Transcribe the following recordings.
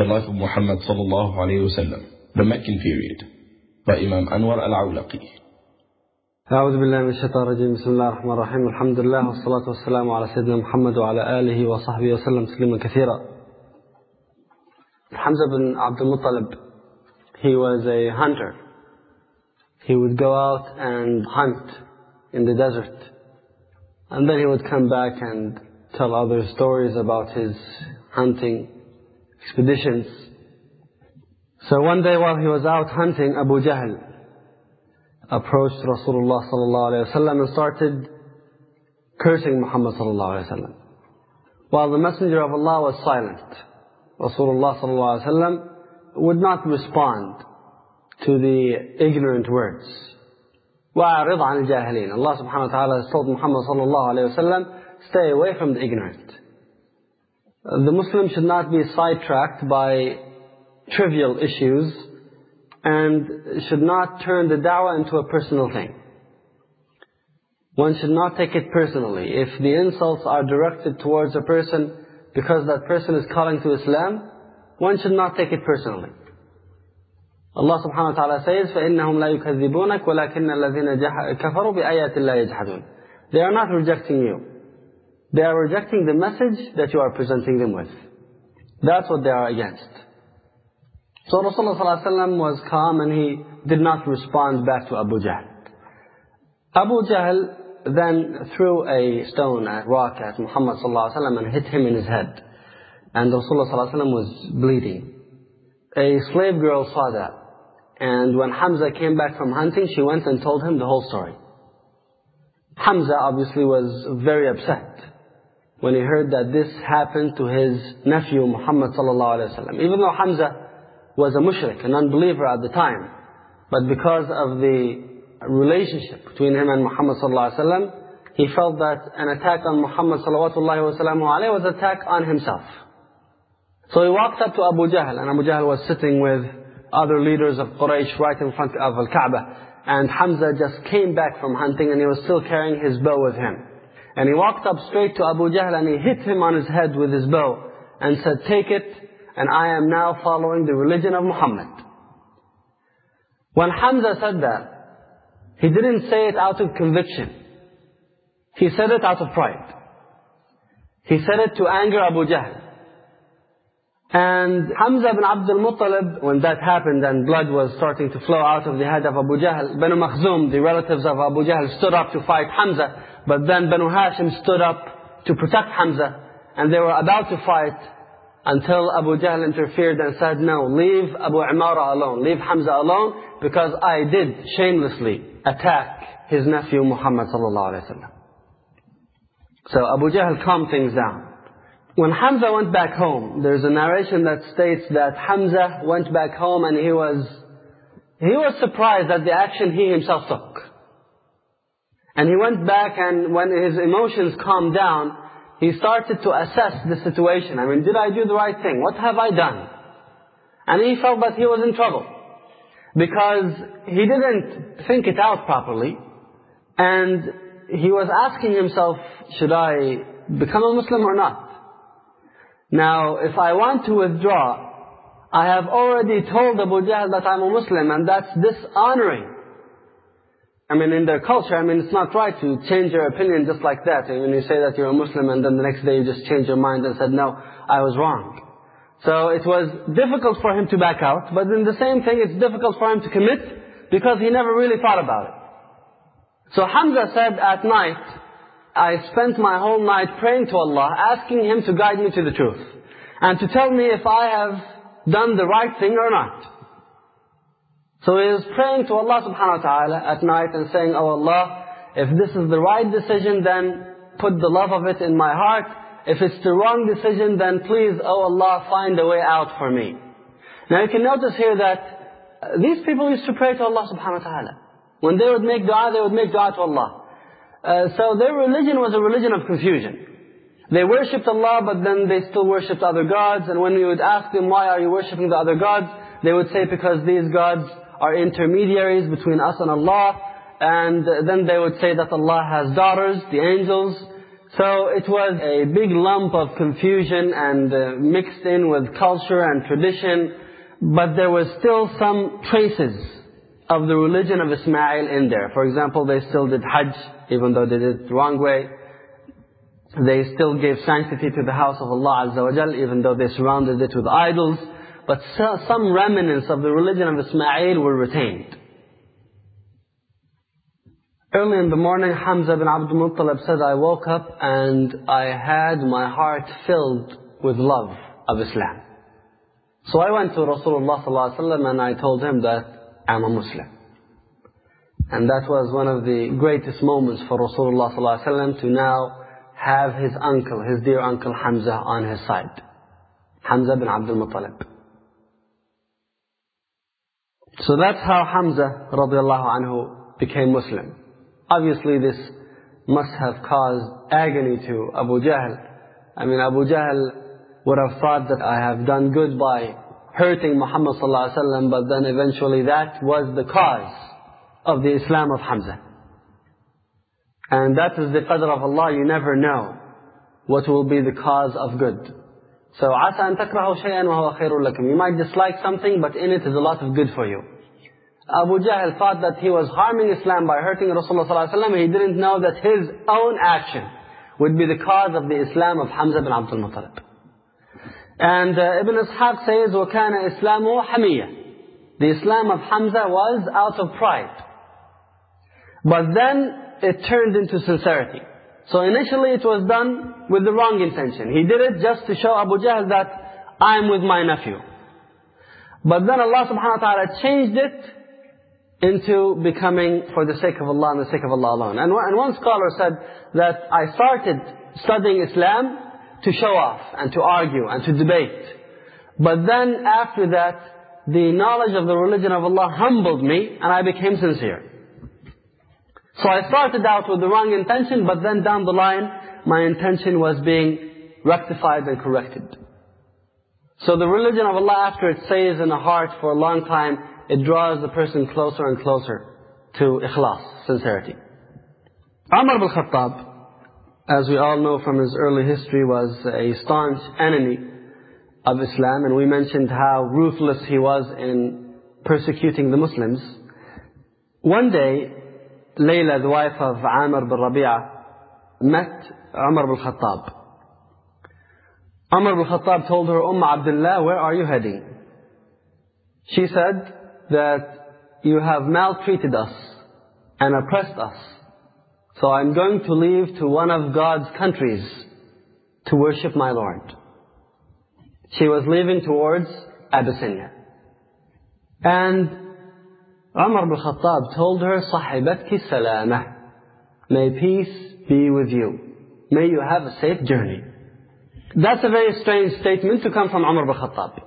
The Life of Muhammad sallallahu alayhi wa sallam, The Meccan Period, by Imam Anwar al-Awlaqi. أعوذ بالله من الشيطان الرجيم بسم الله الرحمن الرحيم الحمد لله والصلاة والسلام على سيدنا محمد وعلى آله وصحبه وسلم تسليما كثيرا Hamza bin Abdul Muttalib, he was a hunter. He would go out and hunt in the desert. And then he would come back and tell other stories about his hunting expeditions. So one day while he was out hunting, Abu Jahl approached Rasulullah sallallahu alaihi wasallam and started cursing Muhammad sallallahu alaihi wasallam. While the Messenger of Allah was silent, Rasulullah sallallahu alaihi wasallam would not respond to the ignorant words. وَأَعْرِضْ عَنِ الْجَاهِلِينَ Allah subhanahu wa ta'ala has told Muhammad sallallahu alayhi wa sallam, stay away from the ignorant. The Muslim should not be sidetracked by trivial issues and should not turn the da'wah into a personal thing. One should not take it personally. If the insults are directed towards a person because that person is calling to Islam, one should not take it personally. Allah subhanahu wa ta'ala says, فَإِنَّهُمْ لَا يُكَذِّبُونَكَ وَلَكِنَّ الَّذِينَ كَفَرُوا بِآيَاتِ اللَّهِ يَجْحَدُونَ They are not rejecting you. They are rejecting the message that you are presenting them with. That's what they are against. So Rasulullah ﷺ was calm and he did not respond back to Abu Jahl. Abu Jahl then threw a stone, a rock at Muhammad ﷺ and hit him in his head. And Rasulullah ﷺ was bleeding. A slave girl saw that. And when Hamza came back from hunting, she went and told him the whole story. Hamza obviously was very upset when he heard that this happened to his nephew Muhammad sallallahu alaihi wasallam. Even though Hamza was a mushrik, an unbeliever at the time, but because of the relationship between him and Muhammad sallallahu alaihi wasallam, he felt that an attack on Muhammad sallallahu alaihi was an attack on himself. So he walked up to Abu Jahl, and Abu Jahl was sitting with other leaders of Quraysh right in front of Al-Kaaba. And Hamza just came back from hunting and he was still carrying his bow with him. And he walked up straight to Abu Jahl and he hit him on his head with his bow and said, take it and I am now following the religion of Muhammad. When Hamza said that, he didn't say it out of conviction. He said it out of pride. He said it to anger Abu Jahl. And Hamza bin Abdul Muttalib, when that happened and blood was starting to flow out of the head of Abu Jahl, Banu Makhzum, the relatives of Abu Jahl, stood up to fight Hamza. But then Banu Hashim stood up to protect Hamza. And they were about to fight until Abu Jahl interfered and said, no, leave Abu Imara alone, leave Hamza alone, because I did shamelessly attack his nephew Muhammad sallallahu alaihi wasallam. So Abu Jahl calmed things down. When Hamza went back home, there's a narration that states that Hamza went back home and he was, he was surprised at the action he himself took. And he went back and when his emotions calmed down, he started to assess the situation. I mean, did I do the right thing? What have I done? And he felt that he was in trouble. Because he didn't think it out properly. And he was asking himself, should I become a Muslim or not? Now, if I want to withdraw, I have already told Abu Jahl that I'm a Muslim and that's dishonoring. I mean, in their culture, I mean, it's not right to change your opinion just like that. I mean, you say that you're a Muslim and then the next day you just change your mind and said, no, I was wrong. So it was difficult for him to back out, but in the same thing, it's difficult for him to commit because he never really thought about it. So Hamza said at night, I spent my whole night praying to Allah, asking Him to guide me to the truth. And to tell me if I have done the right thing or not. So he was praying to Allah subhanahu wa ta'ala at night and saying, Oh Allah, if this is the right decision, then put the love of it in my heart. If it's the wrong decision, then please, Oh Allah, find a way out for me. Now you can notice here that these people used to pray to Allah subhanahu wa ta'ala. When they would make dua, they would make dua to Allah. Uh, so their religion was a religion of confusion. They worshipped Allah, but then they still worshipped other gods. And when we would ask them, why are you worshipping the other gods? They would say, because these gods are intermediaries between us and Allah. And then they would say that Allah has daughters, the angels. So it was a big lump of confusion and uh, mixed in with culture and tradition, but there was still some traces of the religion of Ismail in there. For example, they still did Hajj, even though they did it the wrong way. They still gave sanctity to the house of Allah Azza wa Jal, even though they surrounded it with idols. But some remnants of the religion of Ismail were retained. Early in the morning, Hamza bin Abdul Muttalib said, I woke up and I had my heart filled with love of Islam. So I went to Rasulullah ﷺ and I told him that I'm a Muslim. And that was one of the greatest moments for Rasulullah ﷺ to now have his uncle, his dear uncle Hamza on his side. Hamza bin Abdul Muttalib. So that's how Hamza radiallahu anhu became Muslim. Obviously this must have caused agony to Abu Jahl. I mean Abu Jahl would have thought that I have done good by hurting Muhammad sallallahu alaihi wasallam, but then eventually that was the cause of the Islam of Hamza. And that is the qadr of Allah, you never know what will be the cause of good. So, عَسَى أَن تَكْرَهُ شَيْئًا وَهُوَ خَيْرٌ لَكُمْ You might dislike something, but in it is a lot of good for you. Abu Jahl thought that he was harming Islam by hurting Rasulullah ﷺ. He didn't know that his own action would be the cause of the Islam of Hamza bin Abdul Muttalib. And uh, Ibn Ishaq says, وَكَانَ إِسْلَامُهُ حَمِيًّا The Islam of Hamza was out of pride. But then it turned into sincerity. So initially it was done with the wrong intention. He did it just to show Abu Jahl that I'm with my nephew. But then Allah subhanahu wa ta'ala changed it into becoming for the sake of Allah and the sake of Allah alone. And one scholar said that I started studying Islam to show off and to argue and to debate. But then after that, the knowledge of the religion of Allah humbled me and I became sincere. So I started out with the wrong intention, but then down the line, my intention was being rectified and corrected. So the religion of Allah, after it stays in the heart for a long time, it draws the person closer and closer to ikhlas, sincerity. Umar ibn Khattab, as we all know from his early history, was a staunch enemy of Islam, and we mentioned how ruthless he was in persecuting the Muslims. One day, Layla, the wife of Amr bin Rabi'ah, met Umar bin Khattab. Umar bin Khattab told her, Umm Abdullah, where are you heading? She said that you have maltreated us and oppressed us. So I'm going to leave to one of God's countries to worship my Lord. She was leaving towards Abyssinia. And Umar ibn Khattab told her, Sahibatki salama. May peace be with you. May you have a safe journey. That's a very strange statement to come from Umar ibn Khattab.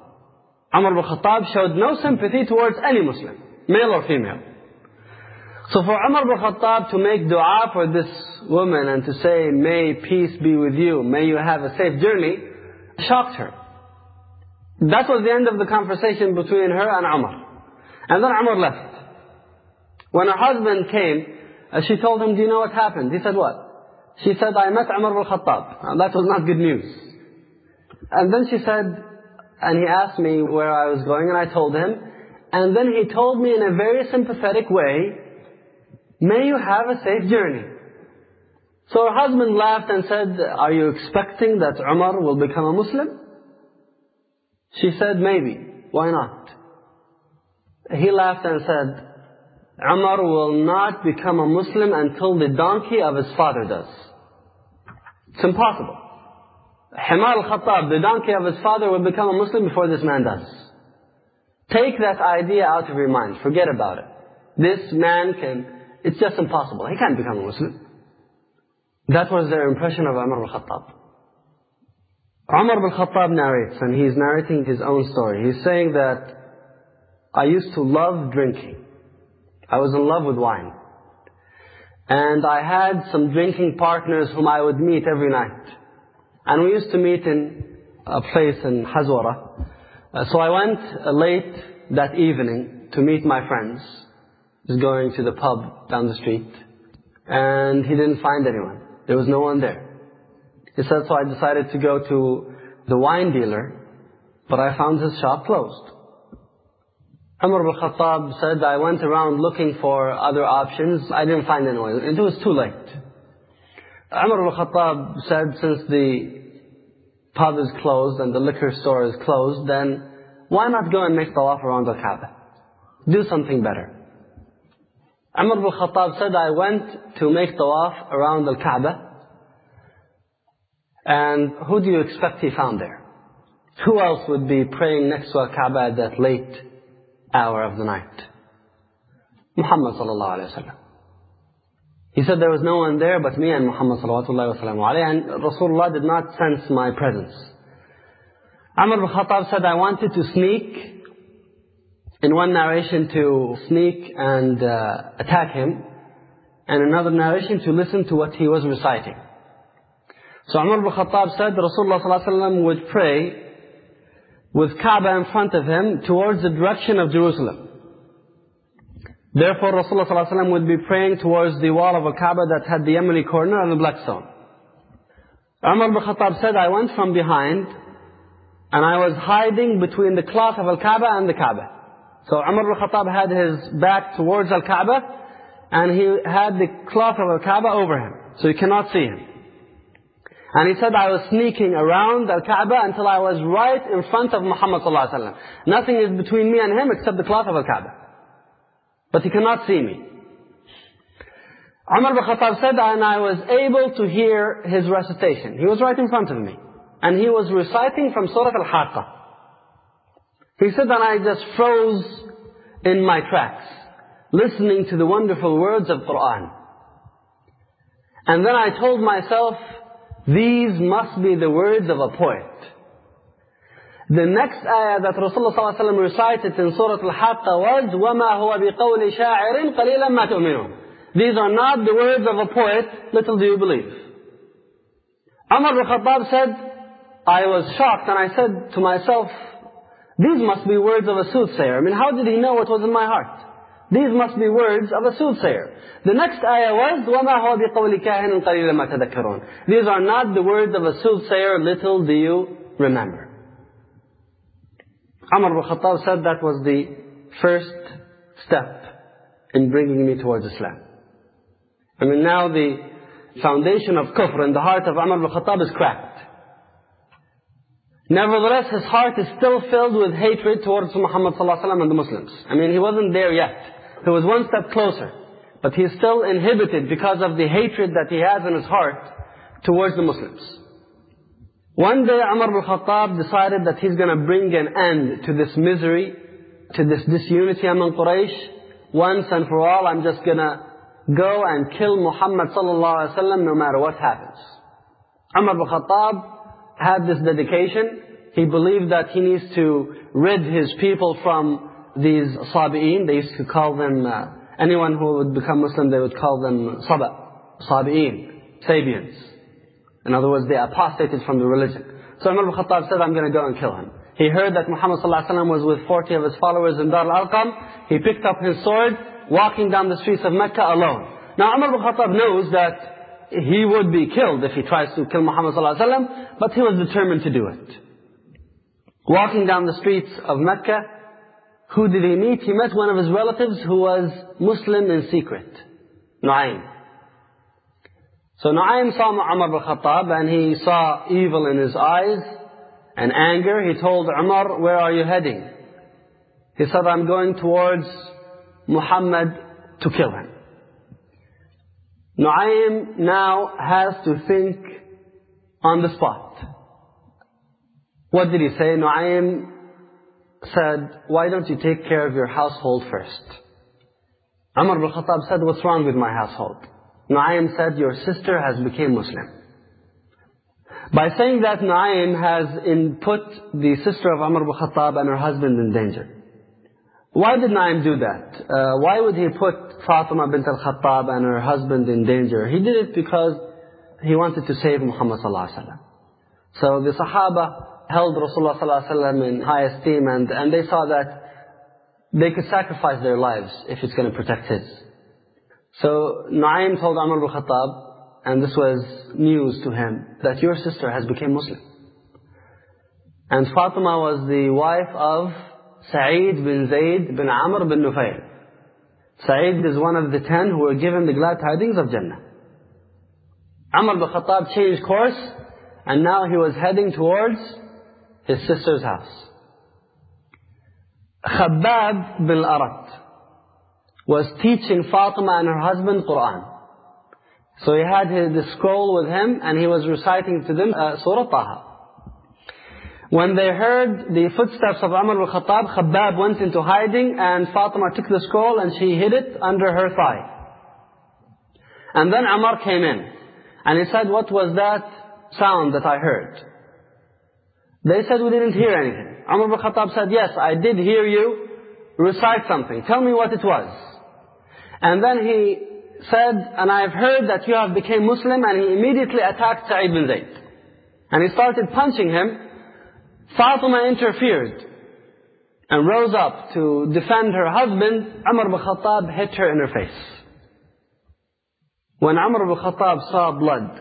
Umar ibn Khattab showed no sympathy towards any Muslim, male or female. So for Umar ibn Khattab to make dua for this woman and to say, may peace be with you, may you have a safe journey, shocked her. That was the end of the conversation between her and Umar. And then Umar left. When her husband came, uh, she told him, do you know what happened? He said, what? She said, I met Umar bin Khattab. Now, that was not good news. And then she said, and he asked me where I was going, and I told him. And then he told me in a very sympathetic way, may you have a safe journey. So her husband laughed and said, are you expecting that Umar will become a Muslim? She said, maybe. Why not? He laughed and said, Umar will not become a Muslim until the donkey of his father does. It's impossible. Himar al-Khattab, the donkey of his father, will become a Muslim before this man does. Take that idea out of your mind. Forget about it. This man can, it's just impossible. He can't become a Muslim. That was their impression of Umar al-Khattab. Umar al-Khattab narrates, and he's narrating his own story. He's saying that, I used to love drinking. I was in love with wine. And I had some drinking partners whom I would meet every night. And we used to meet in a place in Hazwara. Uh, so I went uh, late that evening to meet my friends. I was going to the pub down the street. And he didn't find anyone. There was no one there. He said, so I decided to go to the wine dealer, but I found his shop closed. Umar ibn Khattab said, I went around looking for other options. I didn't find anyone. It was too late. Umar ibn Khattab said, since the pub is closed and the liquor store is closed, then why not go and make tawaf around the Kaaba? Do something better. Umar ibn Khattab said, I went to make tawaf around the Kaaba. And who do you expect he found there? Who else would be praying next to a Kaaba at that late hour of the night? Muhammad sallallahu alayhi wa sallam. He said there was no one there but me and Muhammad sallallahu alayhi wa and Rasulullah did not sense my presence. Umar ibn Khattab said, I wanted to sneak, in one narration to sneak and uh, attack him, and another narration to listen to what he was reciting. So Umar ibn Khattab said Rasulullah ﷺ would pray with Kaaba in front of him towards the direction of Jerusalem. Therefore Rasulullah ﷺ would be praying towards the wall of a Kaaba that had the Yemeni corner and the black stone. Umar ibn Khattab said, I went from behind and I was hiding between the cloth of Al-Kaaba and the Kaaba. So Umar ibn Khattab had his back towards Al-Kaaba and he had the cloth of Al-Kaaba over him. So you cannot see him. And he said, I was sneaking around Al-Kaaba until I was right in front of Muhammad sallallahu. Nothing is between me and him except the cloth of Al-Kaaba. But he cannot see me. Umar bin Khattab said, and I was able to hear his recitation. He was right in front of me. And he was reciting from Surah Al-Haqqa. He said, and I just froze in my tracks, listening to the wonderful words of Qur'an. And then I told myself, these must be the words of a poet. The next ayah that Rasulullah ﷺ recited in Surah Al-Haqqah was, وَمَا هُوَ بِقَوْلِ شَاعِرٍ قَلِيلًا مَا تُؤْمِنُونَ These are not the words of a poet, little do you believe. Umar al-Khattab said, I was shocked and I said to myself, these must be words of a soothsayer. I mean, how did he know what was in my heart? These must be words of a soothsayer. The next ayah was, وَمَا هُوَ بِقَوْلِ كَاهِنٍ قَلِيلًا مَا تَذَكَّرُونَ These are not the words of a soothsayer, little do you remember. Umar ibn Khattab said that was the first step in bringing me towards Islam. I mean now the foundation of kufr in the heart of Umar ibn Khattab is cracked. Nevertheless, his heart is still filled with hatred towards Muhammad ﷺ and the Muslims. I mean, he wasn't there yet. He was one step closer. But he's still inhibited because of the hatred that he has in his heart towards the Muslims. One day Umar al-Khattab decided that he's going to bring an end to this misery, to this disunity among Quraysh. Once and for all, I'm just going to go and kill Muhammad sallallahu alaihi wasallam no matter what happens. Umar al-Khattab had this dedication. He believed that he needs to rid his people from these Sabi'een. They used to call them, uh, anyone who would become Muslim, they would call them Saba, Sabi'een, Sabians. In other words, they apostated from the religion. So Umar ibn Khattab said, I'm going to go and kill him. He heard that Muhammad was with 40 of his followers in Dar al-Arqam. He picked up his sword, walking down the streets of Mecca alone. Now Umar ibn Khattab knows that he would be killed if he tries to kill Muhammad but he was determined to do it. Walking down the streets of Mecca, who did he meet? He met one of his relatives who was Muslim in secret. Nu'aym. So Nu'aym saw Umar bin Khattab and he saw evil in his eyes and anger. He told Umar, where are you heading? He said, I'm going towards Muhammad to kill him. Nu'aym now has to think on the spot. What did he say? Nu'aym said, why don't you take care of your household first? Umar ibn Khattab said, what's wrong with my household? Nu'aym said, your sister has become Muslim. By saying that, Nu'aym has put the sister of Umar ibn Khattab and her husband in danger. Why did Nu'aym do that? Uh, why would he put Fatima bint al-Khattab and her husband in danger? He did it because he wanted to save Muhammad sallallahu alaihi wasallam. So the Sahaba held Rasulullah ﷺ in high esteem and, and they saw that they could sacrifice their lives if it's going to protect his. So Nu'aym told Umar ibn Khattab, and this was news to him that your sister has become Muslim. And Fatima was the wife of Sa'id bin Zayd bin Amr bin Nufayl. Sa'id is one of the ten who were given the glad tidings of Jannah. Umar bin Khattab changed course and now he was heading towards his sister's house. Khabbab bin Arat was teaching Fatima and her husband Quran. So he had his, the scroll with him and he was reciting to them uh, Surah Taha. When they heard the footsteps of Umar bin Khattab, Khabbab went into hiding and Fatima took the scroll and she hid it under her thigh. And then Umar came in and he said, what was that sound that I heard? They said, we didn't hear anything. Umar bin Khattab said, yes, I did hear you recite something. Tell me what it was. And then he said, and I have heard that you have become Muslim, and he immediately attacked Sa'id bin Zayd. And he started punching him. Fatima interfered and rose up to defend her husband. Umar bin Khattab hit her in her face. When Umar bin Khattab saw blood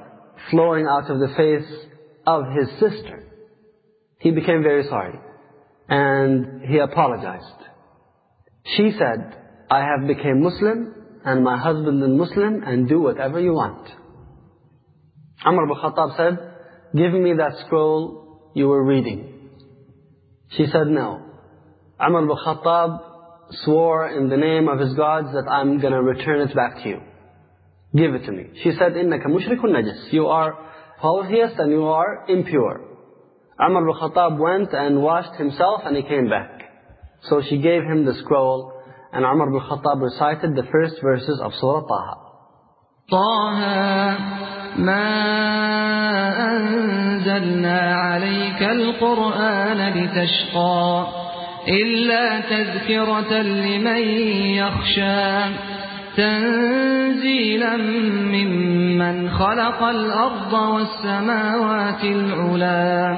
flowing out of the face of his sister, he became very sorry and he apologized. She said, I have become Muslim and my husband is Muslim and do whatever you want. Umar ibn Khattab said, give me that scroll you were reading. She said, no. Umar ibn Khattab swore in the name of his gods that I'm going to return it back to you. Give it to me. She said, إِنَّكَ مُشْرِكٌ نَجِسٌ You are polytheist and you are impure. Umar bin Khattab went and washed himself and he came back. So she gave him the scroll and Umar bin Khattab recited the first verses of Surah Taha. طه ما أنزلنا عليك القرآن لتشقى إلا تذكرة لمن يخشى تنزيلا ممن خلق الأرض والسماوات العلا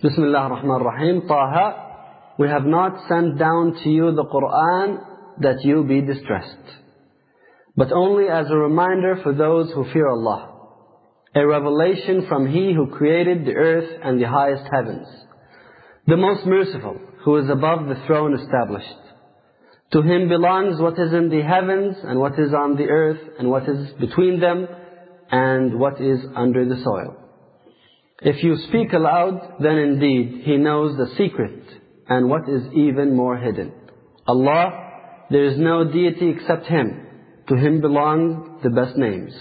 Bismillah ar-Rahman ar-Rahim. Taha, we have not sent down to you the Qur'an that you be distressed, but only as a reminder for those who fear Allah, a revelation from He who created the earth and the highest heavens, the most merciful, who is above the throne established. To Him belongs what is in the heavens and what is on the earth and what is between them and what is under the soil. If you speak aloud, then indeed He knows the secret and what is even more hidden. Allah there is no deity except Him. To Him belong the best names.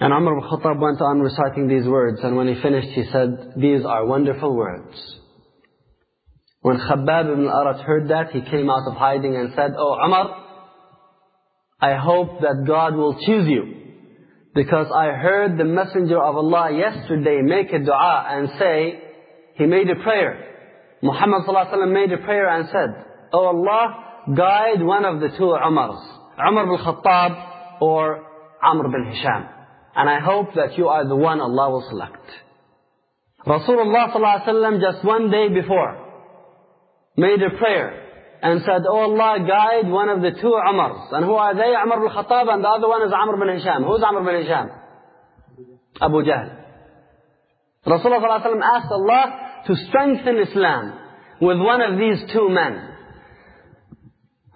And Umar ibn Khattab went on reciting these words, and when he finished, he said, These are wonderful words. When Khabbab ibn Arat heard that, he came out of hiding and said, Oh Umar, I hope that God will choose you. Because I heard the Messenger of Allah yesterday make a dua and say, he made a prayer. Muhammad made a prayer and said, Oh Allah, guide one of the two Umars, Umar bin Khattab or Amr bin Hisham. And I hope that you are the one Allah will select. Rasulullah just one day before made a prayer and said, Oh Allah, guide one of the two Umars. And who are they? Umar bin Khattab and the other one is Amr bin Hisham. Who's Amr bin Hisham? Abu Jahl. Rasulullah asked Allah to strengthen Islam with one of these two men.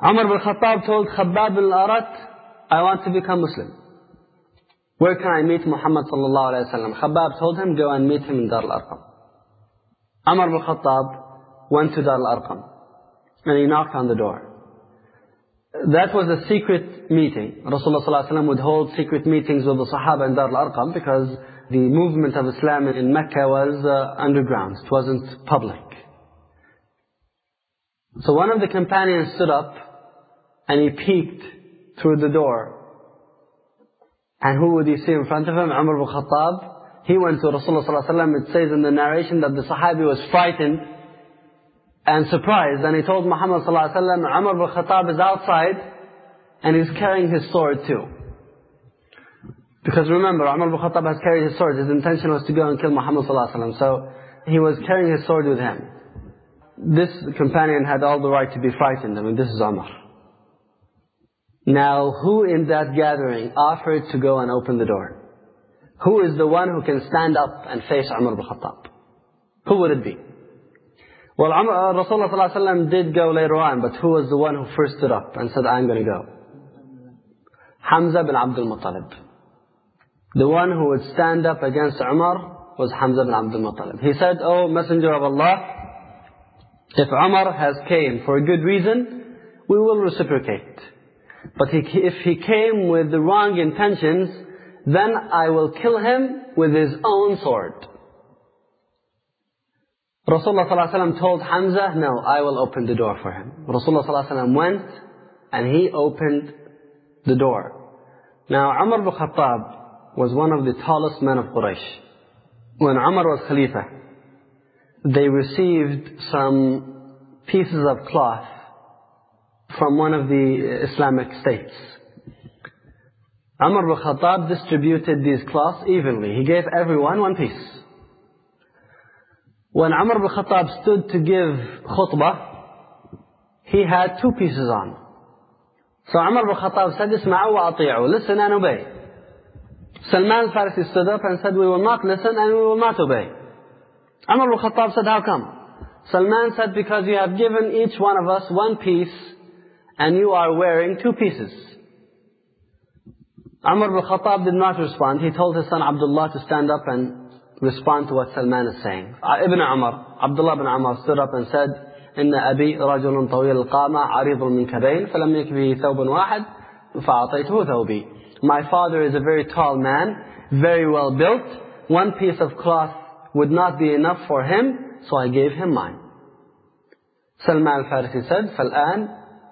Umar bin Khattab told Khabbab bin Arat, I want to become Muslim. Where can I meet Muhammad sallallahu alayhi wa sallam? Khabbab told him, go and meet him in Dar al-Arqam. Umar bin Khattab went to Dar al-Arqam and he knocked on the door. That was a secret meeting. Rasulullah wa would hold secret meetings with the Sahaba in Dar al-Arqam because the movement of Islam in Mecca was uh, underground. It wasn't public. So one of the companions stood up and he peeked through the door. And who would he see in front of him? Umar bin Khattab he went to Rasulullah ﷺ. It says in the narration that the Sahabi was frightened and surprised. And he told Muhammad ﷺ, Umar bin Khattab is outside and he's carrying his sword too. Because remember, Umar bin Khattab has carried his sword. His intention was to go and kill Muhammad ﷺ. So he was carrying his sword with him. This companion had all the right to be frightened. I mean, this is Umar. Now, who in that gathering offered to go and open the door? Who is the one who can stand up and face Umar bin Khattab? Who would it be? Well, uh, Rasulullah ﷺ did go later on, but who was the one who first stood up and said, I'm going to go? Hamza bin Abdul Muttalib. The one who would stand up against Umar was Hamza bin Abdul Muttalib. He said, Oh Messenger of Allah, if Umar has came for a good reason, we will reciprocate. But if he came with the wrong intentions, then I will kill him with his own sword. Rasulullah ﷺ told Hamza, no, I will open the door for him. Rasulullah ﷺ went and he opened the door. Now Umar bin Khattab was one of the tallest men of Quraysh. When Umar was Khalifa, they received some pieces of cloth from one of the Islamic states. Umar bin Khattab distributed these cloths evenly. He gave everyone one piece. When Umar bin Khattab stood to give khutbah, he had two pieces on. So Umar bin Khattab said, Isma'u wa ati'u. Listen and obey. Salman al-Farisi stood up and said, we will not listen and we will not obey. Umar bin Khattab said, how come? Salman said, because you have given each one of us one piece and you are wearing two pieces. Umar bin Khattab did not respond. He told his son Abdullah to stand up and respond to what Salman is saying. Uh, Ibn Umar, Abdullah bin Umar stood up and said, إن أبي رجل طويل القامة عريض من كبين فلم يكفه ثوب واحد فأعطيته ثوبي. My father is a very tall man, very well built. One piece of cloth would not be enough for him, so I gave him mine. Salman al-Farisi said, فالآن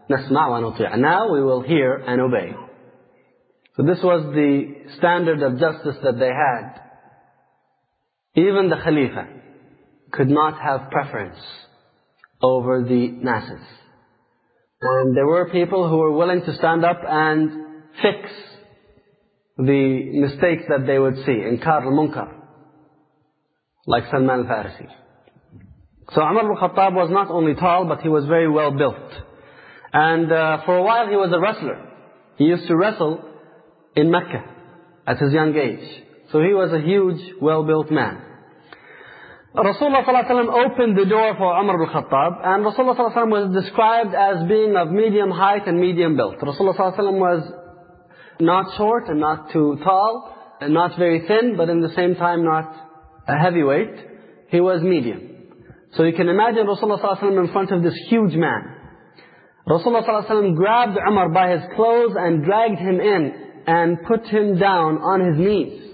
نسمع ونطيع. Now we will hear and obey. So this was the standard of justice that they had. Even the Khalifa could not have preference over the masses. And there were people who were willing to stand up and fix the mistakes that they would see, in al-munkar, like Salman al-Farisi. So Umar ibn Khattab was not only tall, but he was very well built. And uh, for a while he was a wrestler. He used to wrestle in Mecca at his young age. So he was a huge, well-built man. Rasulullah ﷺ opened the door for Umar ibn Khattab, and Rasulullah ﷺ was described as being of medium height and medium built. Rasulullah ﷺ was not short and not too tall, and not very thin, but in the same time not a heavyweight. He was medium. So you can imagine Rasulullah ﷺ in front of this huge man. Rasulullah ﷺ grabbed Umar by his clothes and dragged him in and put him down on his knees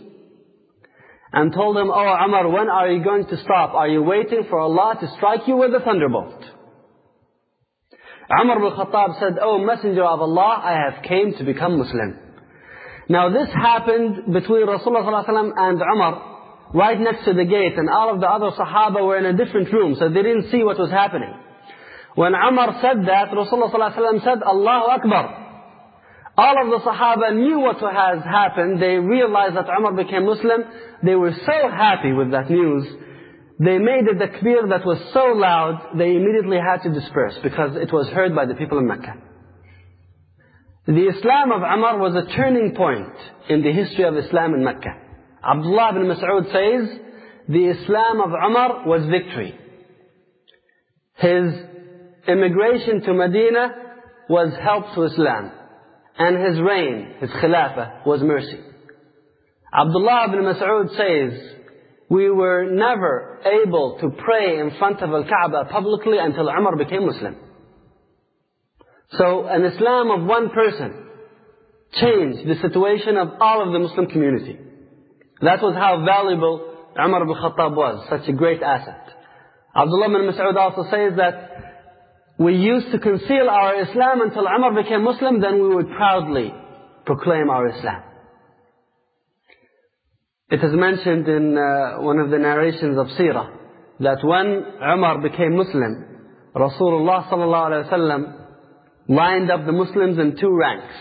and told him, Oh Umar, when are you going to stop? Are you waiting for Allah to strike you with a thunderbolt? Umar bin Khattab said, Oh Messenger of Allah, I have came to become Muslim. Now this happened between Rasulullah ﷺ and Umar, right next to the gate, and all of the other Sahaba were in a different room, so they didn't see what was happening. When Umar said that, Rasulullah ﷺ said, Allahu Akbar. All of the Sahaba knew what has happened. They realized that Umar became Muslim. They were so happy with that news. They made a takbir that was so loud, they immediately had to disperse because it was heard by the people in Mecca. The Islam of Umar was a turning point in the history of Islam in Mecca. Abdullah ibn Mas'ud says, the Islam of Umar was victory. His immigration to Medina was help to Islam. And his reign, his khilafah, was mercy. Abdullah ibn Mas'ud says, we were never able to pray in front of Al-Kaaba publicly until Umar became Muslim. So an Islam of one person changed the situation of all of the Muslim community. That was how valuable Umar ibn Khattab was, such a great asset. Abdullah ibn Mas'ud also says that we used to conceal our Islam until Umar became Muslim, then we would proudly proclaim our Islam. It is mentioned in uh, one of the narrations of Sirah that when Umar became Muslim, Rasulullah sallallahu lined up the Muslims in two ranks.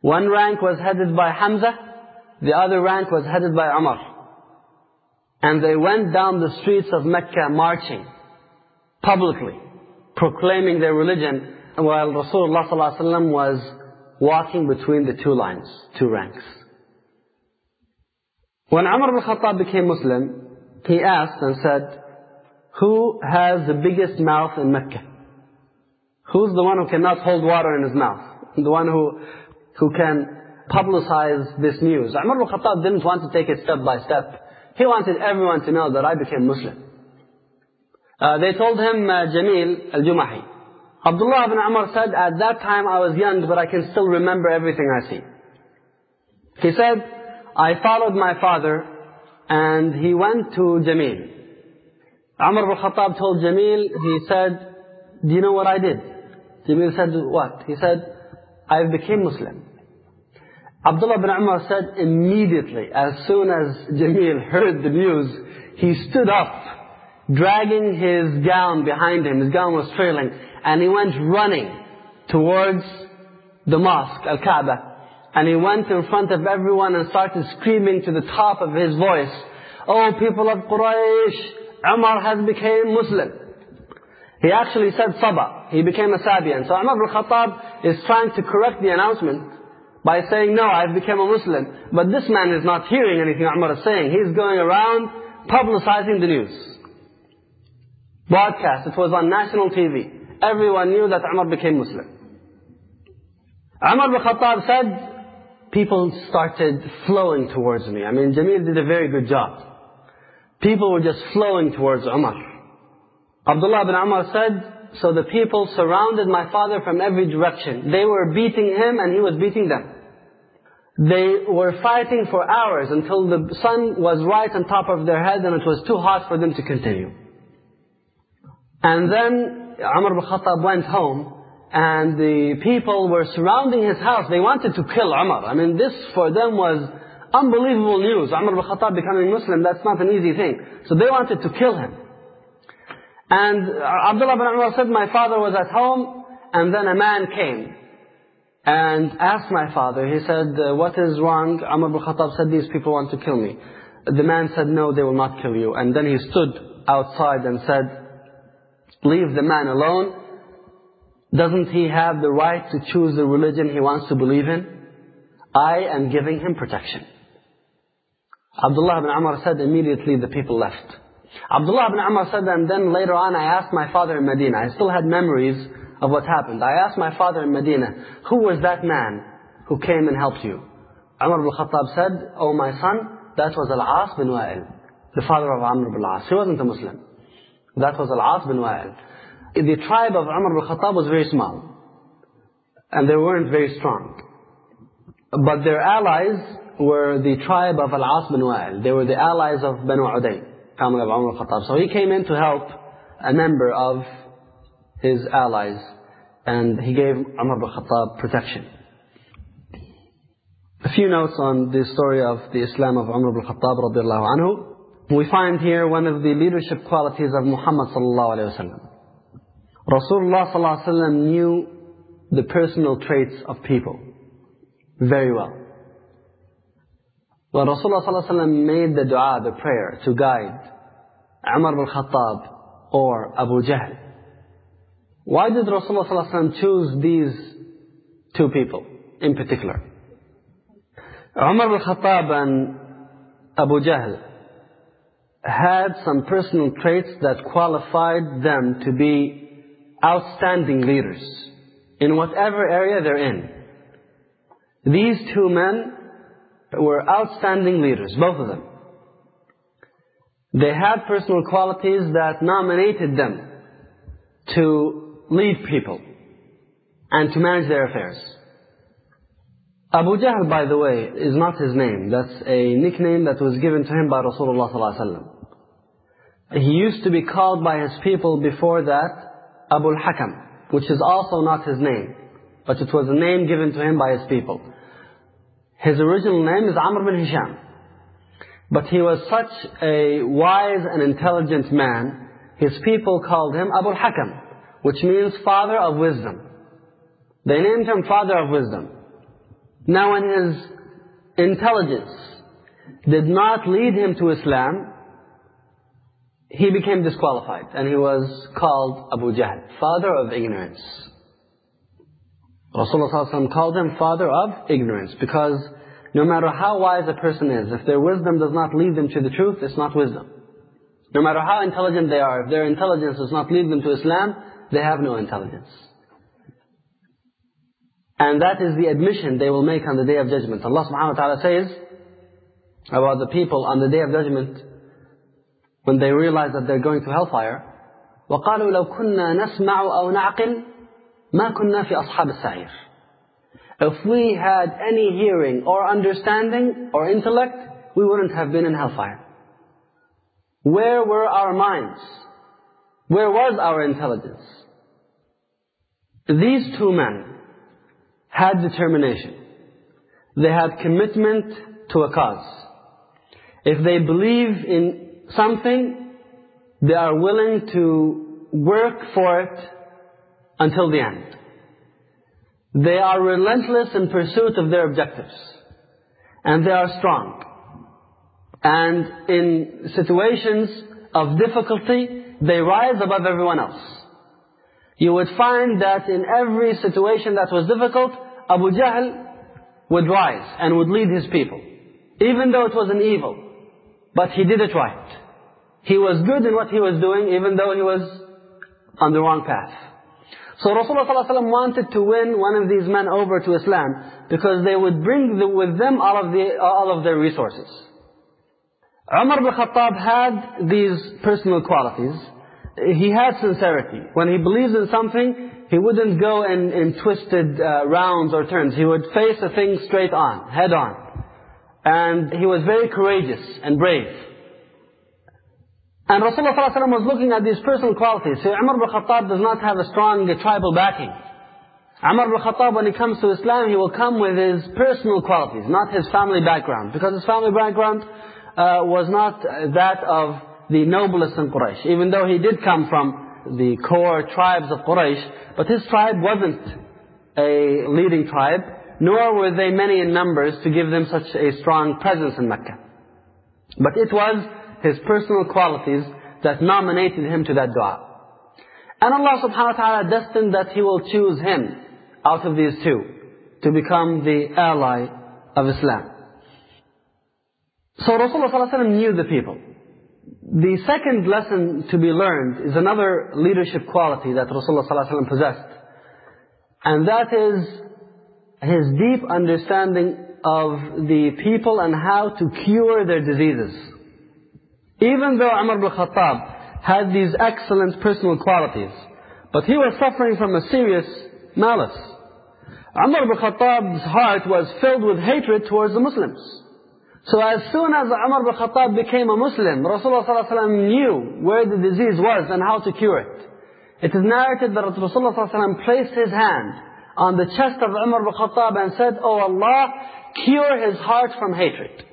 One rank was headed by Hamza, the other rank was headed by Umar. And they went down the streets of Mecca marching, publicly, proclaiming their religion, while Rasulullah ﷺ was walking between the two lines, two ranks. When Umar ibn Khattab became Muslim, he asked and said, Who has the biggest mouth in Mecca? Who's the one who cannot hold water in his mouth? The one who, who can publicize this news. Umar ibn Khattab didn't want to take it step by step. He wanted everyone to know that I became Muslim. Uh, they told him uh, Jamil al-Jumahi. Abdullah ibn Umar said, at that time I was young, but I can still remember everything I see. He said, I followed my father, and he went to Jamil. Umar ibn Khattab told Jamil, he said, do you know what I did? Jamil said, what? He said, I became Muslim. Abdullah bin Umar said immediately, as soon as Jamil heard the news, he stood up, dragging his gown behind him. His gown was trailing. And he went running towards the mosque, Al-Kaaba. And he went in front of everyone and started screaming to the top of his voice, Oh people of Quraysh, Umar has become Muslim. He actually said Saba. He became a Sabian. So Umar ibn Khattab is trying to correct the announcement by saying, no, I've become a Muslim. But this man is not hearing anything Umar is saying. He's going around publicizing the news. Broadcast. It was on national TV. Everyone knew that Umar became Muslim. Umar ibn Khattab said, people started flowing towards me. I mean, Jamil did a very good job. People were just flowing towards Umar. Abdullah bin Umar said, so the people surrounded my father from every direction. They were beating him and he was beating them. They were fighting for hours until the sun was right on top of their head and it was too hot for them to continue. And then Umar ibn Khattab went home and the people were surrounding his house. They wanted to kill Umar. I mean, this for them was unbelievable news. Umar ibn Khattab becoming Muslim, that's not an easy thing. So they wanted to kill him. And Abdullah bin Umar said, my father was at home, and then a man came and asked my father. He said, uh, what is wrong? Umar bin Khattab said, these people want to kill me. The man said, no, they will not kill you. And then he stood outside and said, leave the man alone. Doesn't he have the right to choose the religion he wants to believe in? I am giving him protection. Abdullah bin Umar said, immediately the people left. Abdullah ibn Umar said, and then later on I asked my father in Medina. I still had memories of what happened. I asked my father in Medina, who was that man who came and helped you? Umar ibn Khattab said, oh my son, that was Al-As bin Wa'il, the father of Amr ibn Al-As. He wasn't a Muslim. That was Al-As bin Wa'il. The tribe of Umar ibn Khattab was very small. And they weren't very strong. But their allies were the tribe of Al-As bin Wa'il. They were the allies of Banu Uday. Family of Umar al-Khattab. So he came in to help a member of his allies and he gave Umar al-Khattab protection. A few notes on the story of the Islam of Umar al-Khattab radiallahu anhu. We find here one of the leadership qualities of Muhammad sallallahu alayhi wa sallam. Rasulullah sallallahu alayhi wa sallam knew the personal traits of people very well. When Rasulullah ﷺ made the dua, the prayer, to guide Umar ibn Khattab or Abu Jahl, why did Rasulullah ﷺ choose these two people in particular? Umar ibn Khattab and Abu Jahl had some personal traits that qualified them to be outstanding leaders in whatever area they're in. These two men were outstanding leaders, both of them. They had personal qualities that nominated them to lead people and to manage their affairs. Abu Jahl, by the way, is not his name. That's a nickname that was given to him by Rasulullah ﷺ. He used to be called by his people before that Abu al-Hakam, which is also not his name, but it was a name given to him by his people. His original name is Amr bin Hisham. But he was such a wise and intelligent man, his people called him Abu al-Hakam, which means father of wisdom. They named him father of wisdom. Now when his intelligence did not lead him to Islam, he became disqualified and he was called Abu Jahl, father of ignorance. Rasulullah called him father of ignorance because no matter how wise a person is, if their wisdom does not lead them to the truth, it's not wisdom. No matter how intelligent they are, if their intelligence does not lead them to Islam, they have no intelligence. And that is the admission they will make on the Day of Judgment. Allah subhanahu wa ta'ala says about the people on the Day of Judgment, when they realize that they're going to hellfire, وَقَالُوا لَوْ كُنَّا نَسْمَعُ أَوْ نَعْقِلْ مَا كُنَّا فِي أَصْحَابِ السَّعِيرِ if we had any hearing or understanding or intellect, we wouldn't have been in hellfire. Where were our minds? Where was our intelligence? These two men had determination. They had commitment to a cause. If they believe in something, they are willing to work for it until the end. They are relentless in pursuit of their objectives. And they are strong. And in situations of difficulty, they rise above everyone else. You would find that in every situation that was difficult, Abu Jahl would rise and would lead his people. Even though it was an evil. But he did it right. He was good in what he was doing, even though he was on the wrong path. So Rasulullah ﷺ wanted to win one of these men over to Islam because they would bring the, with them all of, the, all of their resources. Umar ibn Khattab had these personal qualities. He had sincerity. When he believes in something, he wouldn't go in, in twisted uh, rounds or turns. He would face a thing straight on, head on. And he was very courageous and brave. And Rasulullah ﷺ was looking at these personal qualities. See, Umar ibn Khattab does not have a strong tribal backing. Umar ibn Khattab, when he comes to Islam, he will come with his personal qualities, not his family background. Because his family background uh, was not that of the noblest in Quraysh. Even though he did come from the core tribes of Quraysh, but his tribe wasn't a leading tribe, nor were they many in numbers to give them such a strong presence in Mecca. But it was his personal qualities that nominated him to that dua. And Allah subhanahu wa ta'ala destined that He will choose him out of these two to become the ally of Islam. So Rasulullah sallallahu alaihi wasallam knew the people. The second lesson to be learned is another leadership quality that Rasulullah sallallahu alaihi wasallam possessed. And that is his deep understanding of the people and how to cure their diseases. Even though Umar ibn Khattab had these excellent personal qualities, but he was suffering from a serious malice. Umar ibn Khattab's heart was filled with hatred towards the Muslims. So as soon as Umar ibn Khattab became a Muslim, Rasulullah ﷺ knew where the disease was and how to cure it. It is narrated that Rasulullah ﷺ placed his hand on the chest of Umar ibn Khattab and said, Oh Allah, cure his heart from hatred.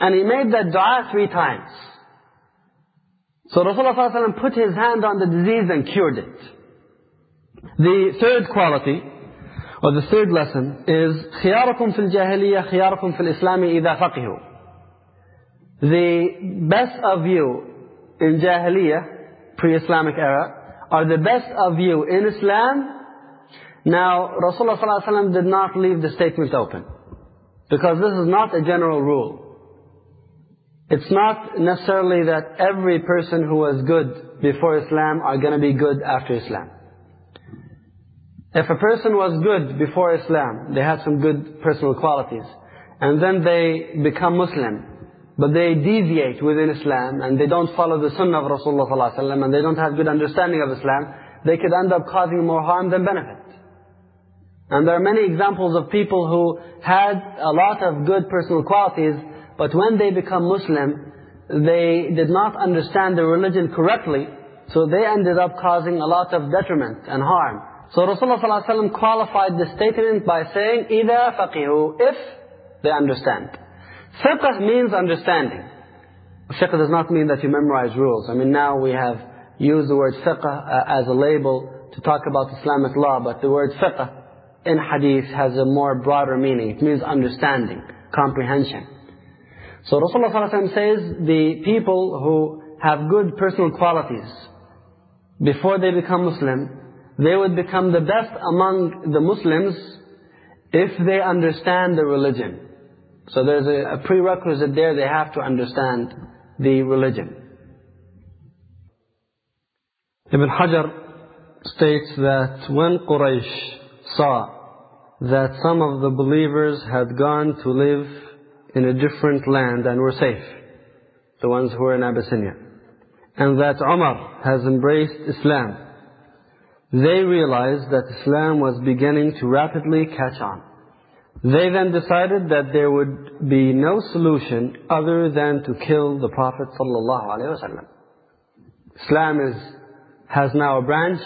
And he made that dua three times. So Rasulullah ﷺ put his hand on the disease and cured it. The third quality, or the third lesson, is خياركم في الجاهلية خياركم في الإسلام إذا فقهوا. The best of you in Jahiliyyah, pre-Islamic era, are the best of you in Islam. now, Rasulullah ﷺ did not leave the statement open. Because this is not a general rule. It's not necessarily that every person who was good before Islam are going to be good after Islam. If a person was good before Islam, they had some good personal qualities, and then they become Muslim, but they deviate within Islam, and they don't follow the Sunnah of Rasulullah ﷺ, and they don't have good understanding of Islam, they could end up causing more harm than benefit. And there are many examples of people who had a lot of good personal qualities, but when they become Muslim, they did not understand the religion correctly, so they ended up causing a lot of detriment and harm. So Rasulullah ﷺ qualified the statement by saying, إِذَا فَقِهُ If they understand. Fiqh means understanding. Fiqh does not mean that you memorize rules. I mean, now we have used the word fiqh uh, as a label to talk about Islamic law, but the word fiqh in hadith has a more broader meaning. It means understanding, comprehension. So Rasulullah ﷺ says the people who have good personal qualities, before they become Muslim, they would become the best among the Muslims if they understand the religion. So there's a, a prerequisite there, they have to understand the religion. Ibn Hajar states that when Quraysh saw that some of the believers had gone to live in a different land and were safe, the ones who were in Abyssinia, and that Umar has embraced Islam, they realized that Islam was beginning to rapidly catch on. They then decided that there would be no solution other than to kill the Prophet ﷺ. Islam is, has now a branch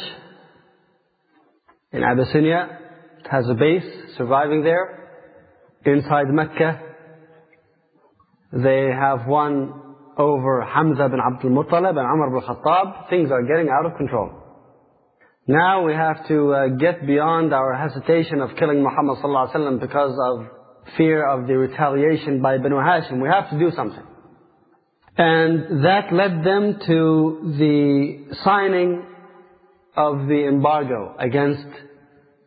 in Abyssinia. It has a base surviving there. Inside Mecca, they have won over Hamza bin Abdul Muttalib and Umar bin Khattab. Things are getting out of control. Now we have to uh, get beyond our hesitation of killing Muhammad ﷺ because of fear of the retaliation by Banu Hashim. We have to do something. And that led them to the signing of the embargo against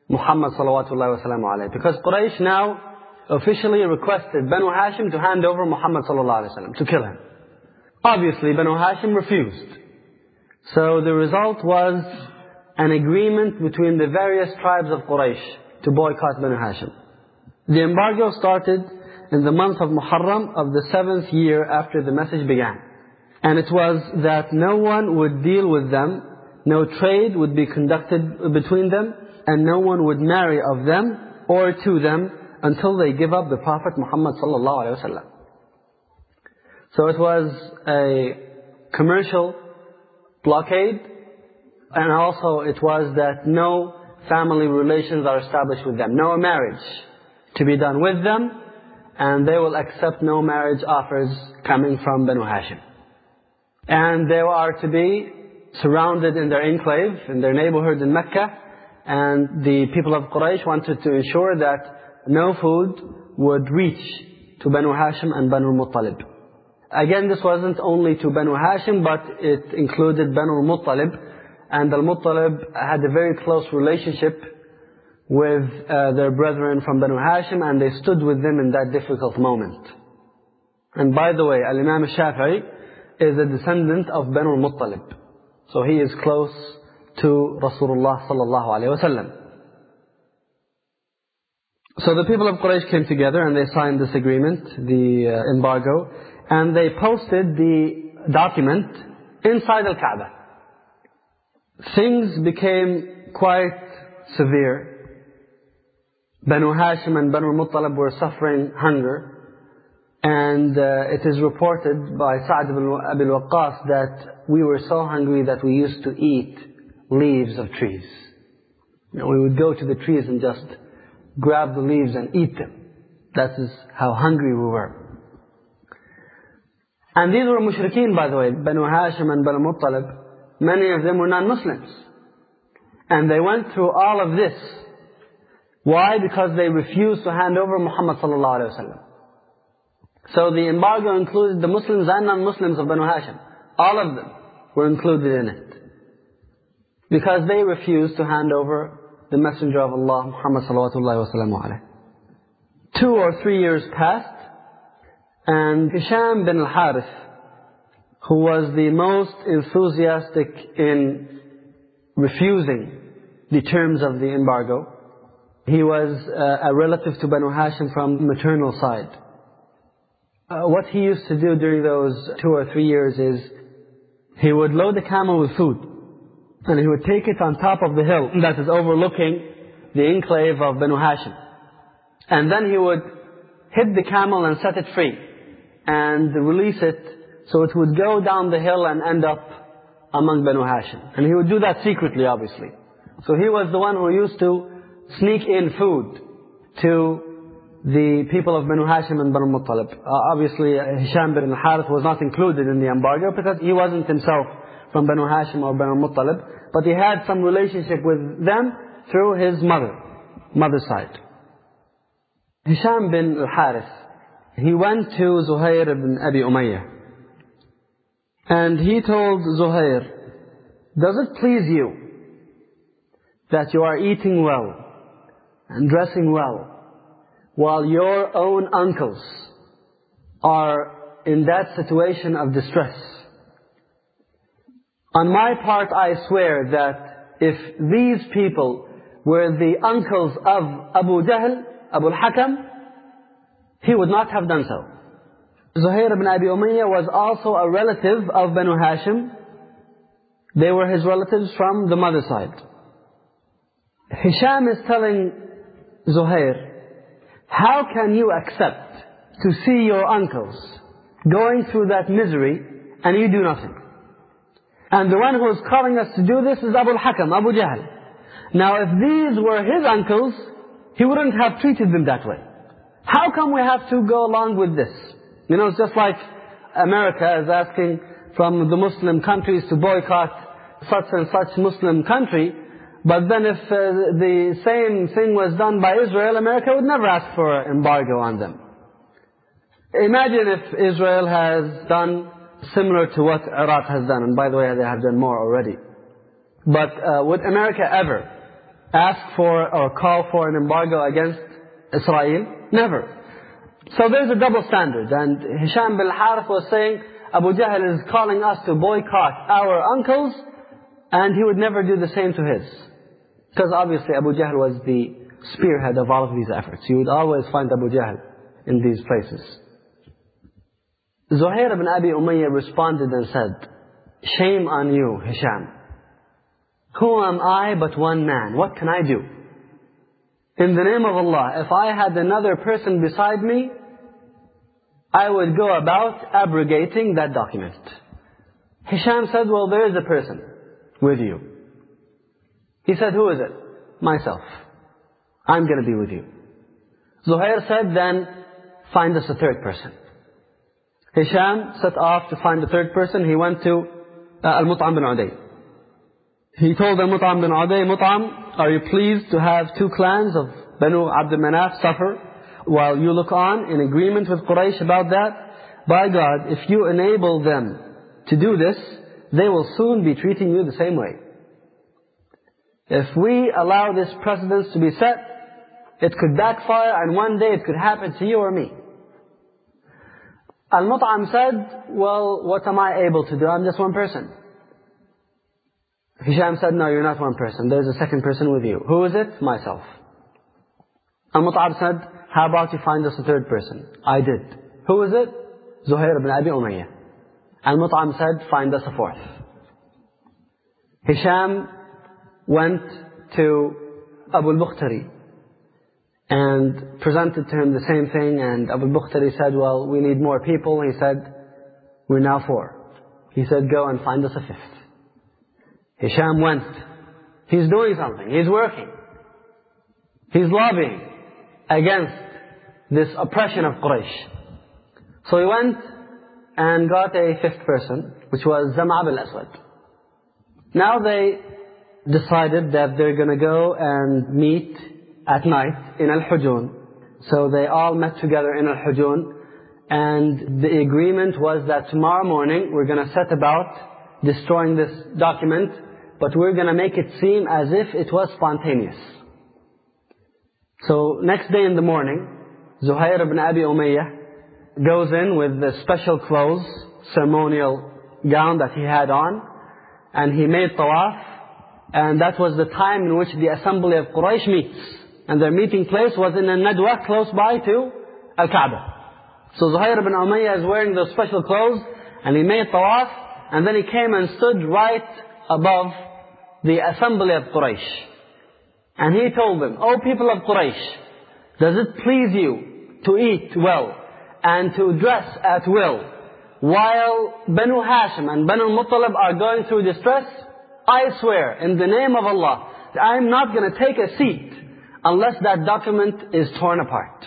Muhammad ﷺ. Because Quraysh now officially requested Banu Hashim to hand over Muhammad ﷺ, to kill him. Obviously, Banu Hashim refused. So the result was an agreement between the various tribes of Quraysh to boycott Banu Hashim. The embargo started in the month of Muharram of the seventh year after the message began. And it was that no one would deal with them, no trade would be conducted between them, and no one would marry of them or to them until they give up the Prophet Muhammad sallallahu alaihi wasallam. So it was a commercial blockade and also it was that no family relations are established with them. No marriage to be done with them. And they will accept no marriage offers coming from Banu Hashim. And they are to be surrounded in their enclave, in their neighborhood in Mecca. And the people of Quraysh wanted to ensure that no food would reach to Banu Hashim and Banu Muttalib. Again, this wasn't only to Banu Hashim, but it included Banu Muttalib, and Al-Muttalib had a very close relationship with uh, their brethren from Banu Hashim and they stood with them in that difficult moment. And by the way, Al-Imam al-Shafi'i is a descendant of Banu al-Muttalib. So he is close to Rasulullah sallallahu alayhi wasallam. So the people of Quraysh came together and they signed this agreement, the uh, embargo, and they posted the document inside Al-Kaaba things became quite severe. Banu Hashim and Banu Muttalib were suffering hunger. And uh, it is reported by Sa'd ibn Abi Waqqas that we were so hungry that we used to eat leaves of trees. You know, we would go to the trees and just grab the leaves and eat them. That is how hungry we were. And these were mushrikeen, by the way, Banu Hashim and Banu Muttalib. Many of them were non-Muslims. And they went through all of this. Why? Because they refused to hand over Muhammad sallallahu alaihi wasallam. So the embargo included the Muslims and non-Muslims of Banu Hashim. All of them were included in it. Because they refused to hand over the Messenger of Allah, Muhammad sallallahu wasallam. Two or three years passed, and Hisham bin al-Harith, who was the most enthusiastic in refusing the terms of the embargo. He was uh, a relative to Banu Hashim from maternal side. Uh, what he used to do during those two or three years is he would load the camel with food and he would take it on top of the hill that is overlooking the enclave of Banu Hashim. And then he would hit the camel and set it free and release it so it would go down the hill and end up among Banu Hashim. And he would do that secretly, obviously. So he was the one who used to sneak in food to the people of Banu Hashim and Banu Muttalib. Uh, obviously, Hisham bin al-Harith was not included in the embargo because he wasn't himself from Banu Hashim or Banu Muttalib, but he had some relationship with them through his mother, mother's side. Hisham bin al-Harith, he went to Zuhair ibn Abi Umayyah. And he told Zuhair, does it please you that you are eating well and dressing well while your own uncles are in that situation of distress. On my part, I swear that if these people were the uncles of Abu Jahl, Abu al-Hakam, he would not have done so. Zuhair ibn Abi Umayyah was also a relative of Banu Hashim. They were his relatives from the mother side. Hisham is telling Zuhair, how can you accept to see your uncles going through that misery and you do nothing? And the one who is calling us to do this is Abu al-Hakam, Abu Jahl. Now if these were his uncles, he wouldn't have treated them that way. How come we have to go along with this? You know, it's just like America is asking from the Muslim countries to boycott such and such Muslim country, but then if uh, the same thing was done by Israel, America would never ask for an embargo on them. Imagine if Israel has done similar to what Iraq has done, and by the way, they have done more already. But uh, would America ever ask for or call for an embargo against Israel? Never. So there's a double standard, and Hisham bin Harith was saying, Abu Jahl is calling us to boycott our uncles, and he would never do the same to his. Because obviously Abu Jahl was the spearhead of all of these efforts. You would always find Abu Jahl in these places. Zuhair ibn Abi Umayyah responded and said, Shame on you, Hisham. Who am I but one man? What can I do? In the name of Allah, if I had another person beside me, I would go about abrogating that document. Hisham said, well, there is a person with you. He said, who is it? Myself. I'm going to be with you. Zuhair said, then find us a third person. Hisham set off to find the third person. He went to uh, Al-Mut'am bin Uday. He told Al-Mut'am bin Uday, Mut'am, are you pleased to have two clans of Banu Abd Manaf suffer while you look on in agreement with Quraysh about that? By God, if you enable them to do this, they will soon be treating you the same way. If we allow this precedence to be set, it could backfire and one day it could happen to you or me. Al-Mut'am said, well, what am I able to do? I'm just one person. Hisham said, no, you're not one person. There's a second person with you. Who is it? Myself. Al-Mut'am said, how about you find us a third person? I did. Who is it? Zuhair ibn Abi Umayyah. Al-Mut'am said, find us a fourth. Hisham went to Abu al-Bukhtari and presented to him the same thing and Abu al-Bukhtari said, well, we need more people. He said, we're now four. He said, go and find us a fifth. Hisham went. He's doing something. He's working. He's lobbying against this oppression of Quraysh. So he went and got a fifth person, which was Zam'ah al-Aswad. Now they decided that they're going to go and meet at night in Al-Hujun. So they all met together in Al-Hujun. And the agreement was that tomorrow morning we're going to set about destroying this document, but we're going to make it seem as if it was spontaneous. So next day in the morning, Zuhair ibn Abi Umayyah goes in with the special clothes, ceremonial gown that he had on, and he made tawaf, and that was the time in which the assembly of Quraysh meets. And their meeting place was in a nadwa close by to Al-Kaaba. So Zuhair ibn Umayyah is wearing those special clothes, and he made tawaf, and then he came and stood right above the assembly of Quraysh. And he told them, O people of Quraysh, does it please you to eat well and to dress at will while Banu Hashim and Banu Muttalib are going through distress? I swear in the name of Allah, I'm not going to take a seat unless that document is torn apart.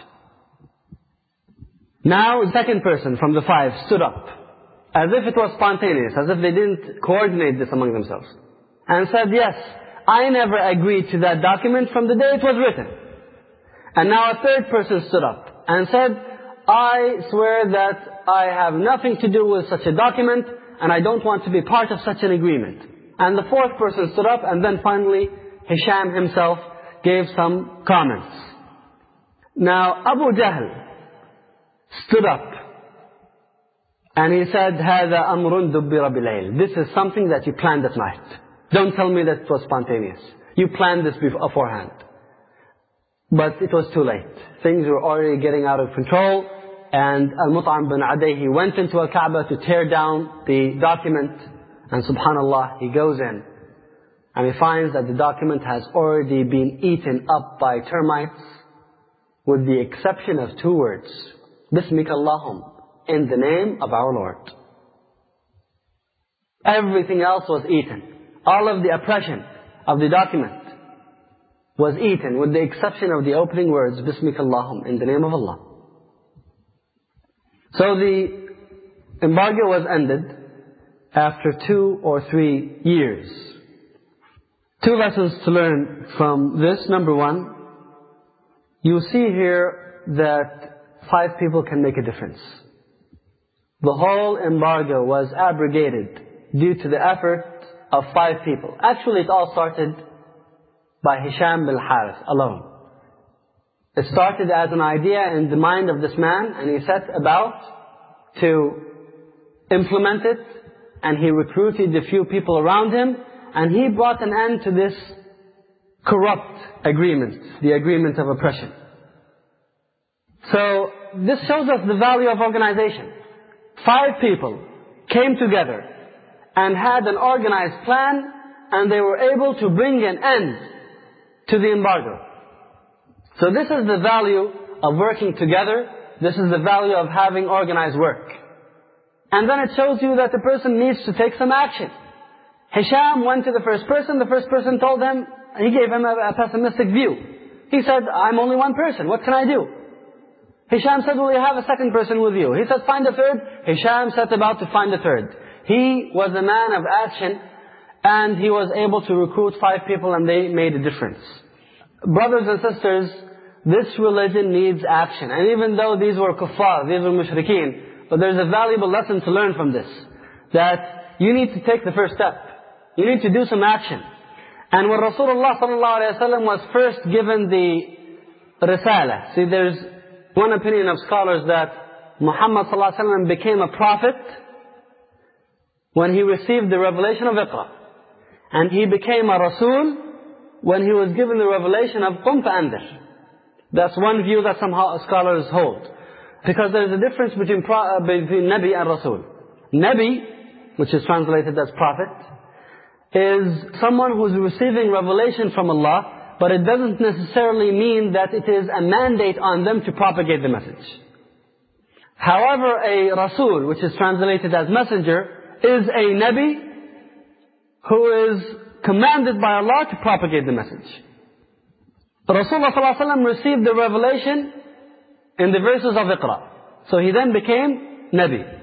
Now, the second person from the five stood up, as if it was spontaneous, as if they didn't coordinate this among themselves, and said, yes, I never agreed to that document from the day it was written. And now a third person stood up and said, I swear that I have nothing to do with such a document, and I don't want to be part of such an agreement. And the fourth person stood up, and then finally, Hisham himself gave some comments. Now, Abu Jahl stood up and he said, هذا أمر دبر بالليل. This is something that you planned at night. Don't tell me that it was spontaneous. You planned this beforehand. But it was too late. Things were already getting out of control. And Al-Mut'am bin Aday, he went into Al-Kaaba to tear down the document. and subhanallah, he goes in. And he finds that the document has already been eaten up by termites with the exception of two words. Bismika Allahum, in the name of our Lord. Everything else was eaten. All of the oppression of the document was eaten with the exception of the opening words, Bismika Allahum, in the name of Allah. So the embargo was ended after two or three years. Two lessons to learn from this. Number one, you see here that five people can make a difference. The whole embargo was abrogated due to the effort of five people. Actually, it all started by Hisham bin Harith alone. It started as an idea in the mind of this man, and he set about to implement it, and he recruited a few people around him, and he brought an end to this corrupt agreement, the agreement of oppression. So, this shows us the value of organization. Five people came together and had an organized plan, and they were able to bring an end to the embargo. So this is the value of working together. This is the value of having organized work. And then it shows you that the person needs to take some action. Hisham went to the first person. The first person told him, he gave him a, a pessimistic view. He said, I'm only one person. What can I do? Hisham said, will you have a second person with you? He said, find a third. Hisham set about to find a third. He was a man of action and he was able to recruit five people and they made a difference. Brothers and sisters, this religion needs action. And even though these were kuffar, these were mushrikeen, but there's a valuable lesson to learn from this. That you need to take the first step. You need to do some action. And when Rasulullah ﷺ was first given the risala, see there's one opinion of scholars that Muhammad ﷺ became a prophet when he received the revelation of Iqra. And he became a Rasul when he was given the revelation of Qum Fa'andir. That's one view that some scholars hold. Because there is a difference between, uh, between Nabi and Rasul. Nabi, which is translated as prophet, is someone who is receiving revelation from Allah, but it doesn't necessarily mean that it is a mandate on them to propagate the message. However, a Rasul, which is translated as messenger, is a Nabi who is commanded by Allah to propagate the message. Rasulullah ﷺ received the revelation in the verses of Iqra. So he then became Nabi.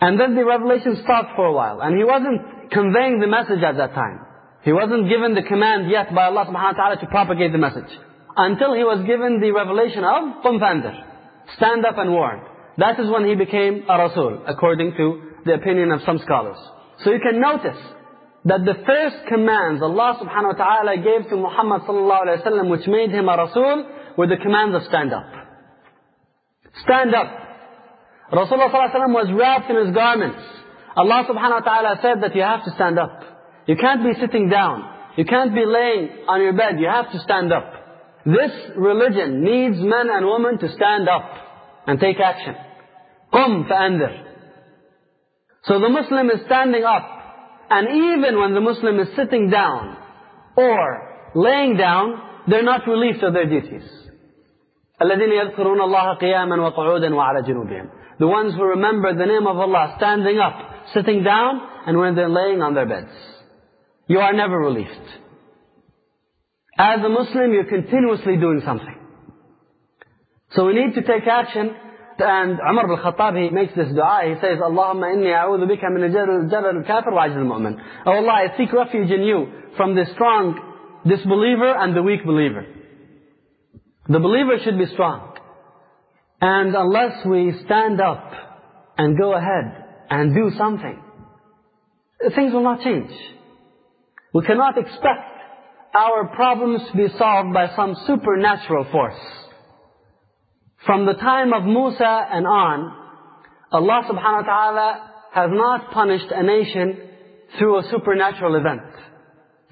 And then the revelation stopped for a while. And he wasn't conveying the message at that time. He wasn't given the command yet by Allah subhanahu wa ta'ala to propagate the message. Until he was given the revelation of Qum Stand up and warn. That is when he became a Rasul, according to the opinion of some scholars. So you can notice that the first commands Allah subhanahu wa ta'ala gave to Muhammad sallallahu alayhi wa sallam, which made him a Rasul, were the commands of stand up. Stand up. Rasulullah ﷺ was wrapped in his garments. Allah subhanahu wa ta'ala said that you have to stand up. You can't be sitting down. You can't be laying on your bed. You have to stand up. This religion needs men and women to stand up and take action. Qum fa'andir. So the Muslim is standing up. And even when the Muslim is sitting down or laying down, they're not relieved of their duties. الذين يذكرون الله قياما وقعودا وعلى جنوبهم. The ones who remember the name of Allah standing up, sitting down, and when they're laying on their beds. You are never relieved. As a Muslim, you're continuously doing something. So we need to take action And Umar ibn Khattab, he makes this dua, he says, Allahumma inni a'udhu bika min al kafir wa ajl mu'min. Oh Allah, I seek refuge in you from the strong disbeliever and the weak believer. The believer should be strong. And unless we stand up and go ahead and do something, things will not change. We cannot expect our problems to be solved by some supernatural force. From the time of Musa and on, Allah subhanahu wa ta'ala has not punished a nation through a supernatural event.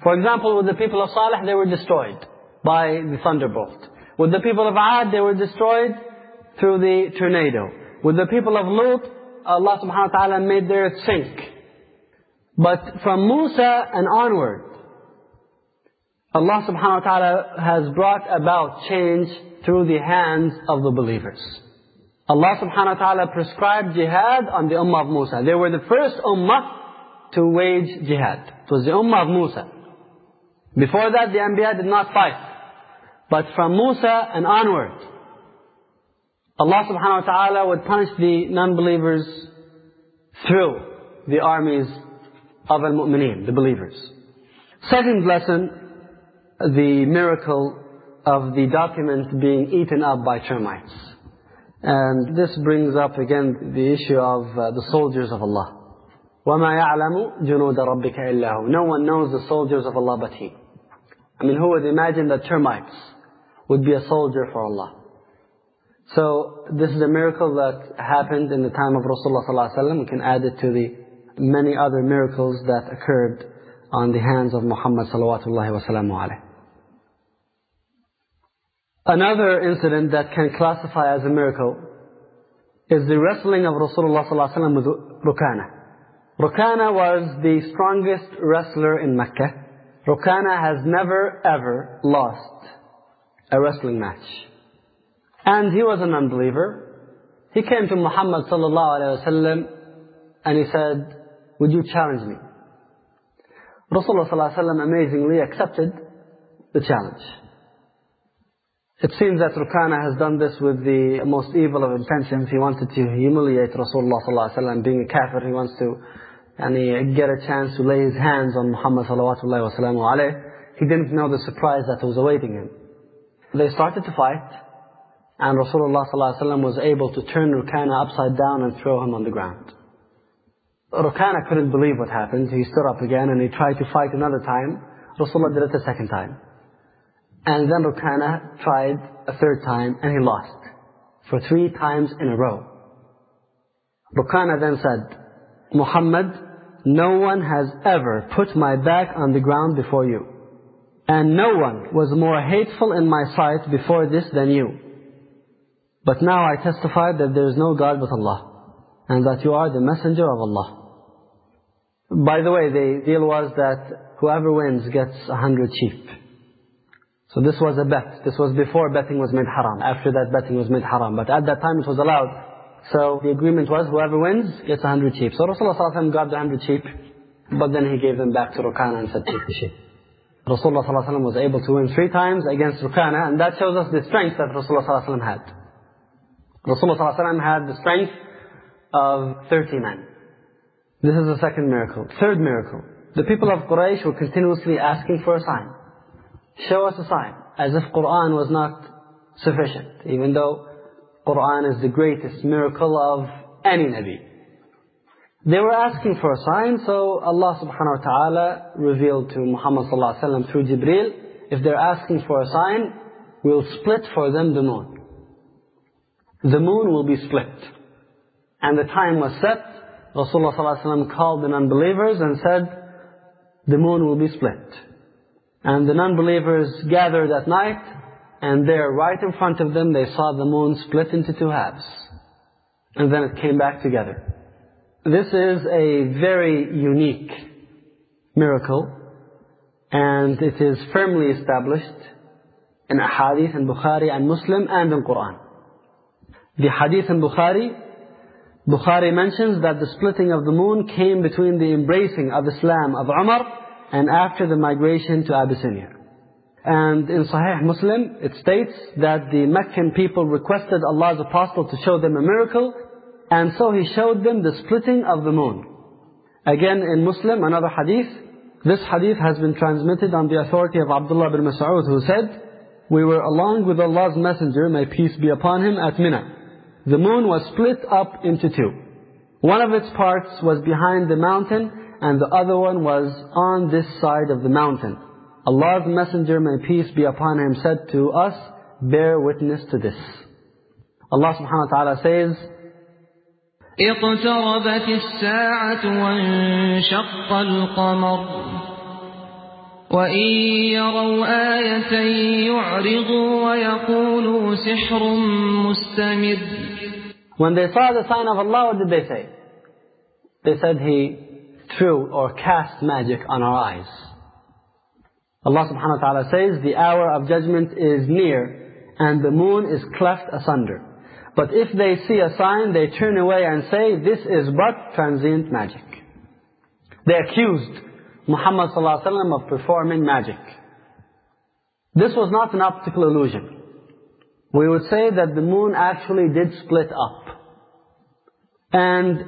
For example, with the people of Salih, they were destroyed by the thunderbolt. With the people of Ad, they were destroyed through the tornado. With the people of Lut, Allah subhanahu wa ta'ala made their sink. But from Musa and onward, Allah subhanahu wa ta'ala has brought about change through the hands of the believers. Allah subhanahu wa ta'ala prescribed jihad on the ummah of Musa. They were the first ummah to wage jihad. It was the ummah of Musa. Before that, the Anbiya did not fight. But from Musa and onward, Allah subhanahu wa ta'ala would punish the non-believers through the armies of al-mu'mineen, the believers. Second lesson, the miracle of the document being eaten up by termites. And this brings up again the issue of uh, the soldiers of Allah. وَمَا يَعْلَمُ جُنُودَ رَبِّكَ إِلَّا هُ No one knows the soldiers of Allah but He. I mean, who would imagine that termites would be a soldier for Allah? So, this is a miracle that happened in the time of Rasulullah ﷺ. We can add it to the many other miracles that occurred on the hands of Muhammad sallallahu Another incident that can classify as a miracle is the wrestling of Rasulullah ﷺ with Rukana. Rukana was the strongest wrestler in Mecca. Rukana has never ever lost a wrestling match. And he was an unbeliever. He came to Muhammad sallallahu alaihi wasallam and he said, would you challenge me? Rasulullah sallallahu alaihi wasallam amazingly accepted the challenge. It seems that Rukana has done this with the most evil of intentions. He wanted to humiliate Rasulullah sallallahu alaihi wasallam. Being a kafir, he wants to and he get a chance to lay his hands on Muhammad sallallahu alaihi wasallam. He didn't know the surprise that was awaiting him. They started to fight, and Rasulullah ﷺ was able to turn Rukana upside down and throw him on the ground. Rukana couldn't believe what happened. He stood up again and he tried to fight another time. Rasulullah did it a second time. And then Rukana tried a third time and he lost. For three times in a row. Rukana then said, Muhammad, no one has ever put my back on the ground before you. And no one was more hateful in my sight before this than you. But now I testify that there is no God but Allah. And that you are the messenger of Allah. By the way, the deal was that whoever wins gets a hundred sheep. So this was a bet. This was before betting was made haram. After that betting was made haram. But at that time it was allowed. So the agreement was whoever wins gets a hundred sheep. So Rasulullah got the hundred sheep. But then he gave them back to Rukana and said, take the sheep. Rasulullah ﷺ was able to win three times against Rukana. And that shows us the strength that Rasulullah ﷺ had. Rasulullah ﷺ had the strength of 30 men. This is the second miracle. Third miracle. The people of Quraysh were continuously asking for a sign. Show us a sign. As if Qur'an was not sufficient. Even though Qur'an is the greatest miracle of any Nabi. They were asking for a sign, so Allah subhanahu wa ta'ala revealed to Muhammad sallallahu alayhi wa through Jibreel, if they're asking for a sign, we'll split for them the moon. The moon will be split. And the time was set, Rasulullah ﷺ called the non-believers and said, the moon will be split. And the non-believers gathered at night, and there, right in front of them, they saw the moon split into two halves. And then it came back together. This is a very unique miracle, and it is firmly established in Hadith and Bukhari and Muslim and in Quran. The Hadith in Bukhari Bukhari mentions that the splitting of the moon came between the embracing of Islam of Umar and after the migration to Abyssinia. And in Sahih Muslim, it states that the Meccan people requested Allah's apostle to show them a miracle, and so he showed them the splitting of the moon. Again, in Muslim, another hadith, this hadith has been transmitted on the authority of Abdullah bin Mas'ud, who said, We were along with Allah's messenger, may peace be upon him, at Mina. The moon was split up into two. One of its parts was behind the mountain, and the other one was on this side of the mountain. Allah's Messenger, may peace be upon him, said to us, bear witness to this. Allah subhanahu wa ta'ala says, اقتربت الساعة وانشق القمر وإن يروا آية يعرضوا ويقولوا سحر مستمر When they saw the sign of Allah, what did they say? They said He threw or cast magic on our eyes. Allah subhanahu wa ta'ala says, the hour of judgment is near and the moon is cleft asunder. But if they see a sign, they turn away and say, this is but transient magic. They accused Muhammad wasallam of performing magic. This was not an optical illusion. We would say that the moon actually did split up. And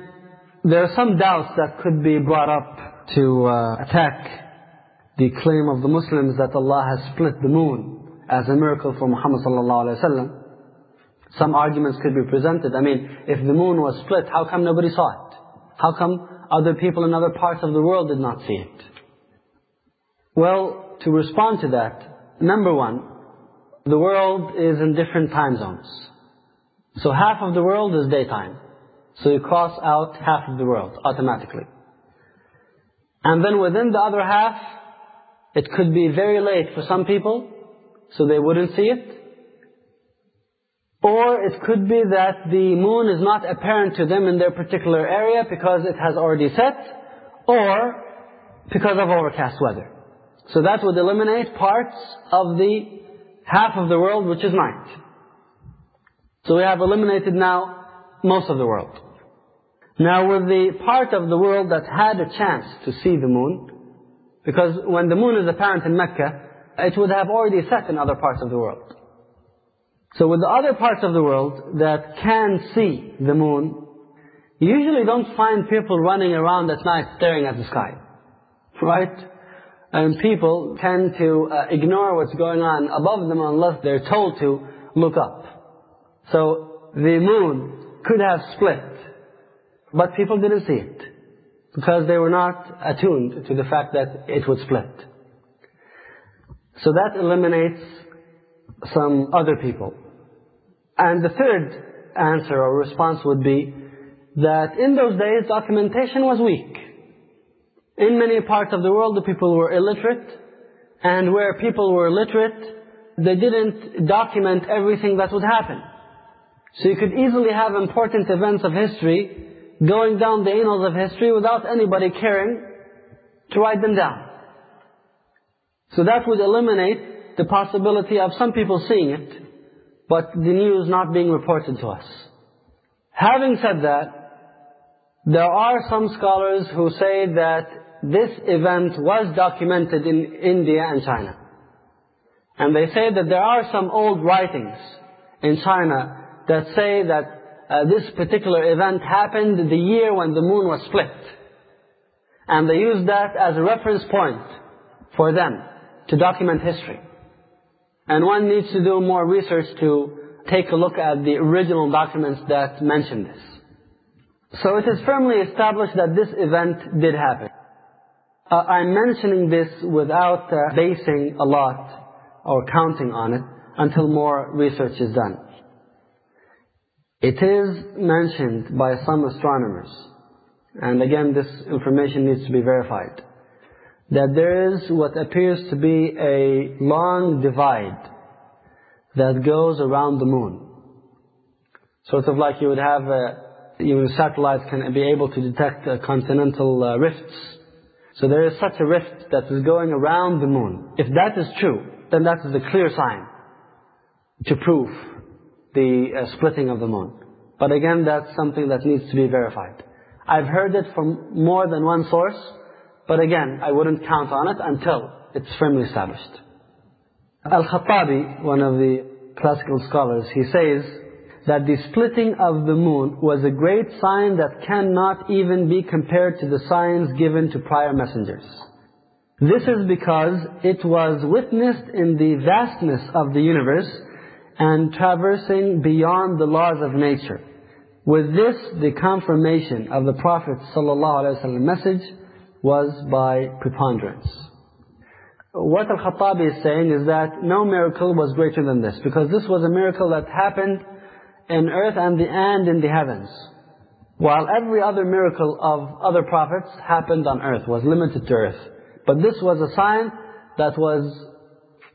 there are some doubts that could be brought up to uh, attack the claim of the Muslims that Allah has split the moon as a miracle for Muhammad sallallahu alaihi wasallam. Some arguments could be presented. I mean, if the moon was split, how come nobody saw it? How come other people in other parts of the world did not see it? Well, to respond to that, number one, the world is in different time zones. So half of the world is daytime. So you cross out half of the world automatically. And then within the other half, it could be very late for some people, so they wouldn't see it. Or it could be that the moon is not apparent to them in their particular area because it has already set, or because of overcast weather. So that would eliminate parts of the half of the world which is night. So we have eliminated now most of the world. Now with the part of the world that had a chance to see the moon, because when the moon is apparent in Mecca, it would have already set in other parts of the world. So with the other parts of the world that can see the moon, you usually don't find people running around at night staring at the sky. Right? And people tend to uh, ignore what's going on above them unless they're told to look up. So the moon could have split, but people didn't see it because they were not attuned to the fact that it would split. So that eliminates some other people. And the third answer or response would be that in those days documentation was weak. In many parts of the world the people were illiterate and where people were literate they didn't document everything that would happen. So you could easily have important events of history going down the annals of history without anybody caring to write them down. So that would eliminate the possibility of some people seeing it, but the news not being reported to us. Having said that, there are some scholars who say that this event was documented in India and China. And they say that there are some old writings in China that say that uh, this particular event happened the year when the moon was split. And they use that as a reference point for them to document history. And one needs to do more research to take a look at the original documents that mention this. So it is firmly established that this event did happen. Uh, I'm mentioning this without uh, basing a lot or counting on it until more research is done. It is mentioned by some astronomers, and again this information needs to be verified, that there is what appears to be a long divide that goes around the moon. Sort of like you would have, a, even satellites can be able to detect uh, continental uh, rifts. So there is such a rift that is going around the moon. If that is true, then that is a clear sign to prove the uh, splitting of the moon. But again, that's something that needs to be verified. I've heard it from more than one source, but again, I wouldn't count on it until it's firmly established. Al-Khattabi, one of the classical scholars, he says that the splitting of the moon was a great sign that cannot even be compared to the signs given to prior messengers. This is because it was witnessed in the vastness of the universe and traversing beyond the laws of nature. With this, the confirmation of the Prophet's ﷺ message was by preponderance. What Al-Khattabi is saying is that no miracle was greater than this, because this was a miracle that happened in earth and, the, and in the heavens. While every other miracle of other prophets happened on earth, was limited to earth. But this was a sign that was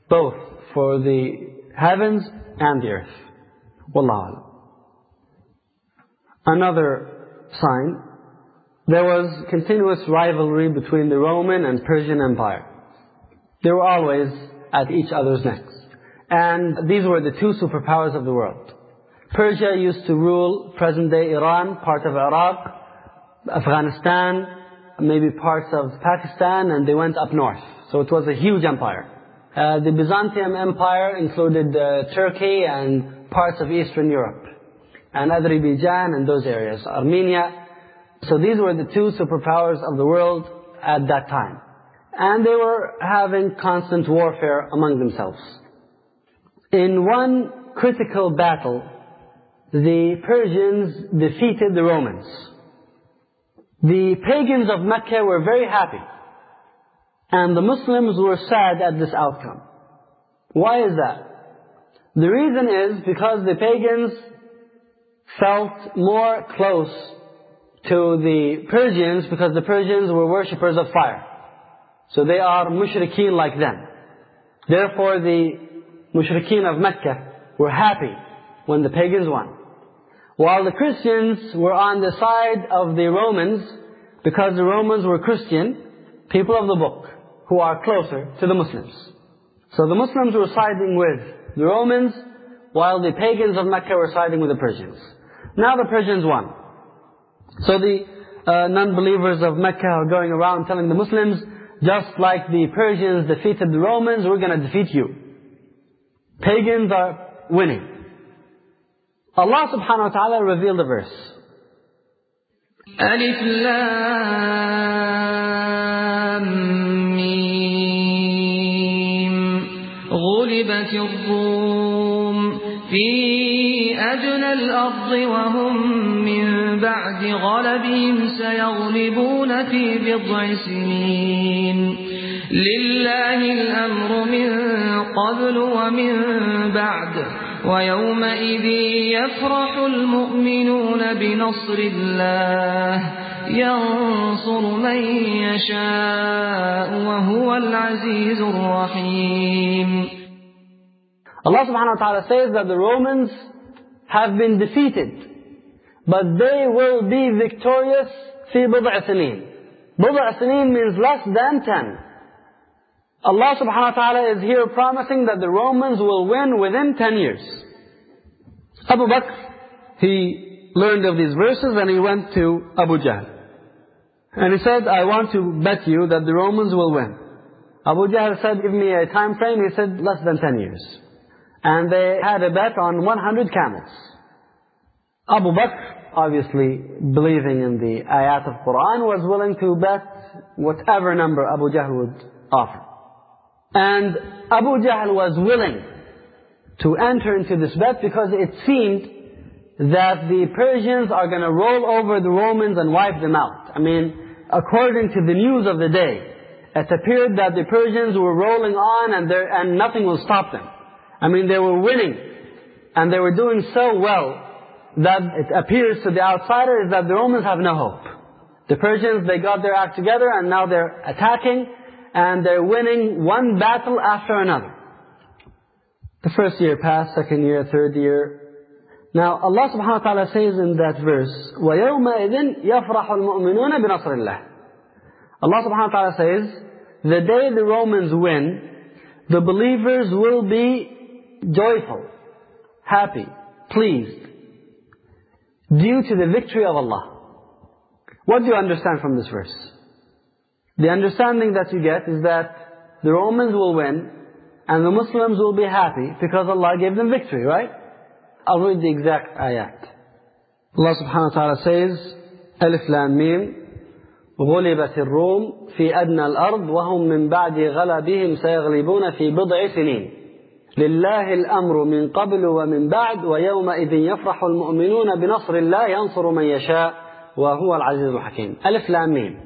both for the heavens and the earth. Wallahu Another sign, there was continuous rivalry between the Roman and Persian Empire. They were always at each other's necks. And these were the two superpowers of the world. Persia used to rule present-day Iran, part of Iraq, Afghanistan, maybe parts of Pakistan, and they went up north. So it was a huge empire. Uh, the Byzantium Empire included uh, Turkey and parts of Eastern Europe, and Azerbaijan and those areas, Armenia. So these were the two superpowers of the world at that time. And they were having constant warfare among themselves. In one critical battle, the Persians defeated the Romans. The pagans of Mecca were very happy. And the Muslims were sad at this outcome. Why is that? The reason is because the pagans felt more close to the Persians because the Persians were worshippers of fire. So they are mushrikeen like them. Therefore the mushrikeen of Mecca were happy when the pagans won. While the Christians were on the side of the Romans, because the Romans were Christian, people of the book, who are closer to the Muslims. So the Muslims were siding with the Romans, while the pagans of Mecca were siding with the Persians. Now the Persians won. So the uh, non-believers of Mecca are going around telling the Muslims, just like the Persians defeated the Romans, we're going to defeat you. Pagans are winning. Allah subhanahu wa ta'ala revealed the verse. ألف لام ميم غلبت الروم في أدنى الأرض وهم من بعد غلبهم سيغلبون في بضع سنين. لله الأمر من قبل ومن بعد ويومئذ يفرح المؤمنون بنصر الله ينصر من يشاء وهو العزيز الرحيم. Allah subhanahu wa ta'ala says that the Romans have been defeated, but they will be victorious في بضع سنين. بضع سنين means less than ten. Allah subhanahu wa ta'ala is here promising that the Romans will win within 10 years. Abu Bakr, he learned of these verses and he went to Abu Jahl. And he said, I want to bet you that the Romans will win. Abu Jahl said, give me a time frame. He said, less than 10 years. And they had a bet on 100 camels. Abu Bakr, obviously believing in the ayat of Quran, was willing to bet whatever number Abu Jahl would offer. And Abu Jahl was willing to enter into this bet because it seemed that the Persians are going to roll over the Romans and wipe them out. I mean, according to the news of the day, it appeared that the Persians were rolling on and, and nothing will stop them. I mean, they were winning and they were doing so well that it appears to the outsiders that the Romans have no hope. The Persians, they got their act together and now they're attacking and they're winning one battle after another. The first year passed, second year, third year. Now Allah subhanahu wa ta'ala says in that verse, وَيَوْمَئِذٍ يَفْرَحُ الْمُؤْمِنُونَ بِنَصْرِ اللَّهِ Allah subhanahu wa ta'ala says, the day the Romans win, the believers will be joyful, happy, pleased, due to the victory of Allah. What do you understand from this verse? The understanding that you get is that the Romans will win And the Muslims will be happy because Allah gave them victory, right? I'll read the exact ayat. Allah subhanahu wa ta'ala says, ألف لام ميم غلبت الروم في أدنى الأرض وهم من بعد غلبهم سيغلبون في بضع سنين لله الأمر من قبل ومن بعد ويومئذ يفرح المؤمنون بنصر الله ينصر من يشاء وهو العزيز الحكيم ألف لام ميم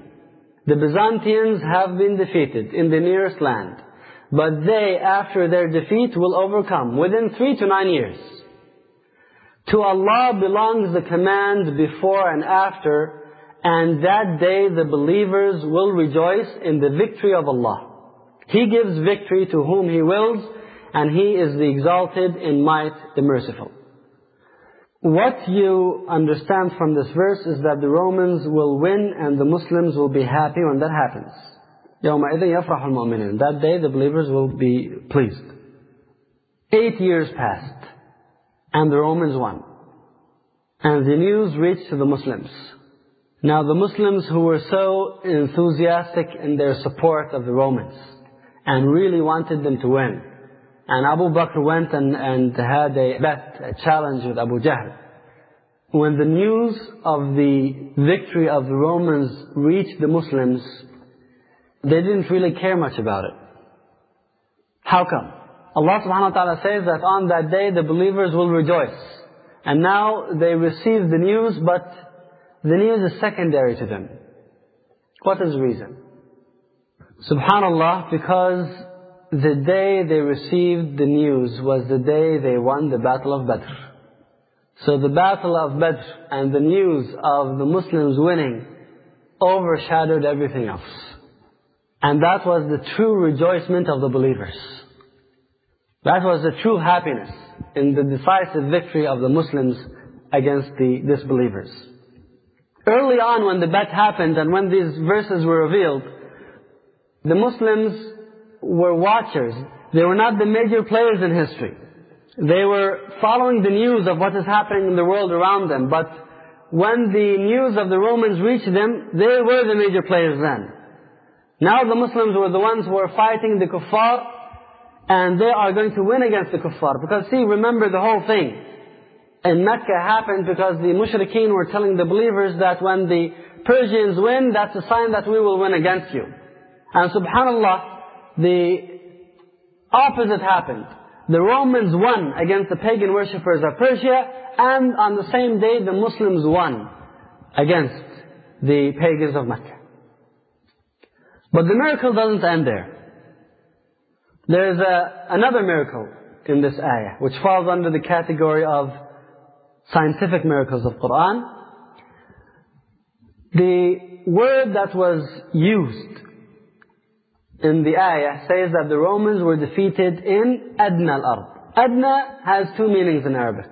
The Byzantines have been defeated in the nearest land but they after their defeat will overcome within three to nine years To Allah belongs the command before and after, and that day the believers will rejoice in the victory of Allah. He gives victory to whom He wills, and He is the exalted in might, the merciful. What you understand from this verse is that the Romans will win and the Muslims will be happy when that happens. يومئذ يفرح المؤمنين. That day the believers will be pleased. Eight years passed and the Romans won. And the news reached to the Muslims. Now the Muslims who were so enthusiastic in their support of the Romans and really wanted them to win. and Abu Bakr went and, and had a bet, a challenge with Abu Jahl. When the news of the victory of the Romans reached the Muslims, they didn't really care much about it. How come? Allah subhanahu wa ta'ala says that on that day the believers will rejoice. And now they receive the news, but the news is secondary to them. What is the reason? Subhanallah, because the day they received the news was the day they won the Battle of Badr. So the Battle of Badr and the news of the Muslims winning overshadowed everything else. And that was the true rejoicement of the believers. That was the true happiness in the decisive victory of the Muslims against the disbelievers. Early on when the bet happened and when these verses were revealed, the Muslims were watchers. They were not the major players in history. They were following the news of what is happening in the world around them. But when the news of the Romans reached them, they were the major players then. Now the Muslims were the ones who were fighting the kuffar and they are going to win against the kuffar. Because see, remember the whole thing. In Mecca happened because the mushrikeen were telling the believers that when the Persians win, that's a sign that we will win against you. And subhanallah, the opposite happened. The Romans won against the pagan worshippers of Persia, and on the same day the Muslims won against the pagans of Mecca. But the miracle doesn't end there. There's a, another miracle in this ayah, which falls under the category of scientific miracles of Quran. The word that was used in the ayah says that the Romans were defeated in Adna al-Ard. Adna has two meanings in Arabic.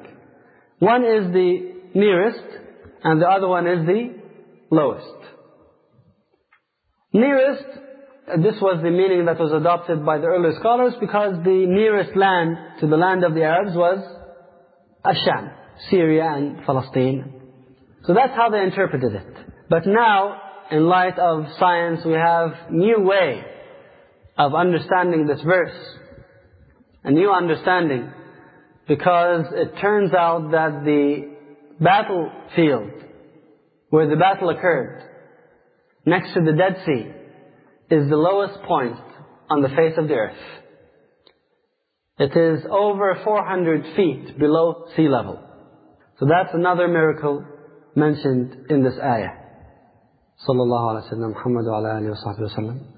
One is the nearest, and the other one is the lowest. Nearest this was the meaning that was adopted by the early scholars because the nearest land to the land of the Arabs was Asham, Syria and Palestine. So that's how they interpreted it. But now, in light of science, we have new way of understanding this verse. A new understanding. Because it turns out that the battlefield where the battle occurred, next to the Dead Sea, is the lowest point on the face of the earth. It is over 400 feet below sea level. So that's another miracle mentioned in this ayah. Sallallahu alaihi wasallam.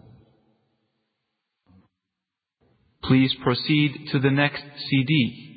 Please proceed to the next CD.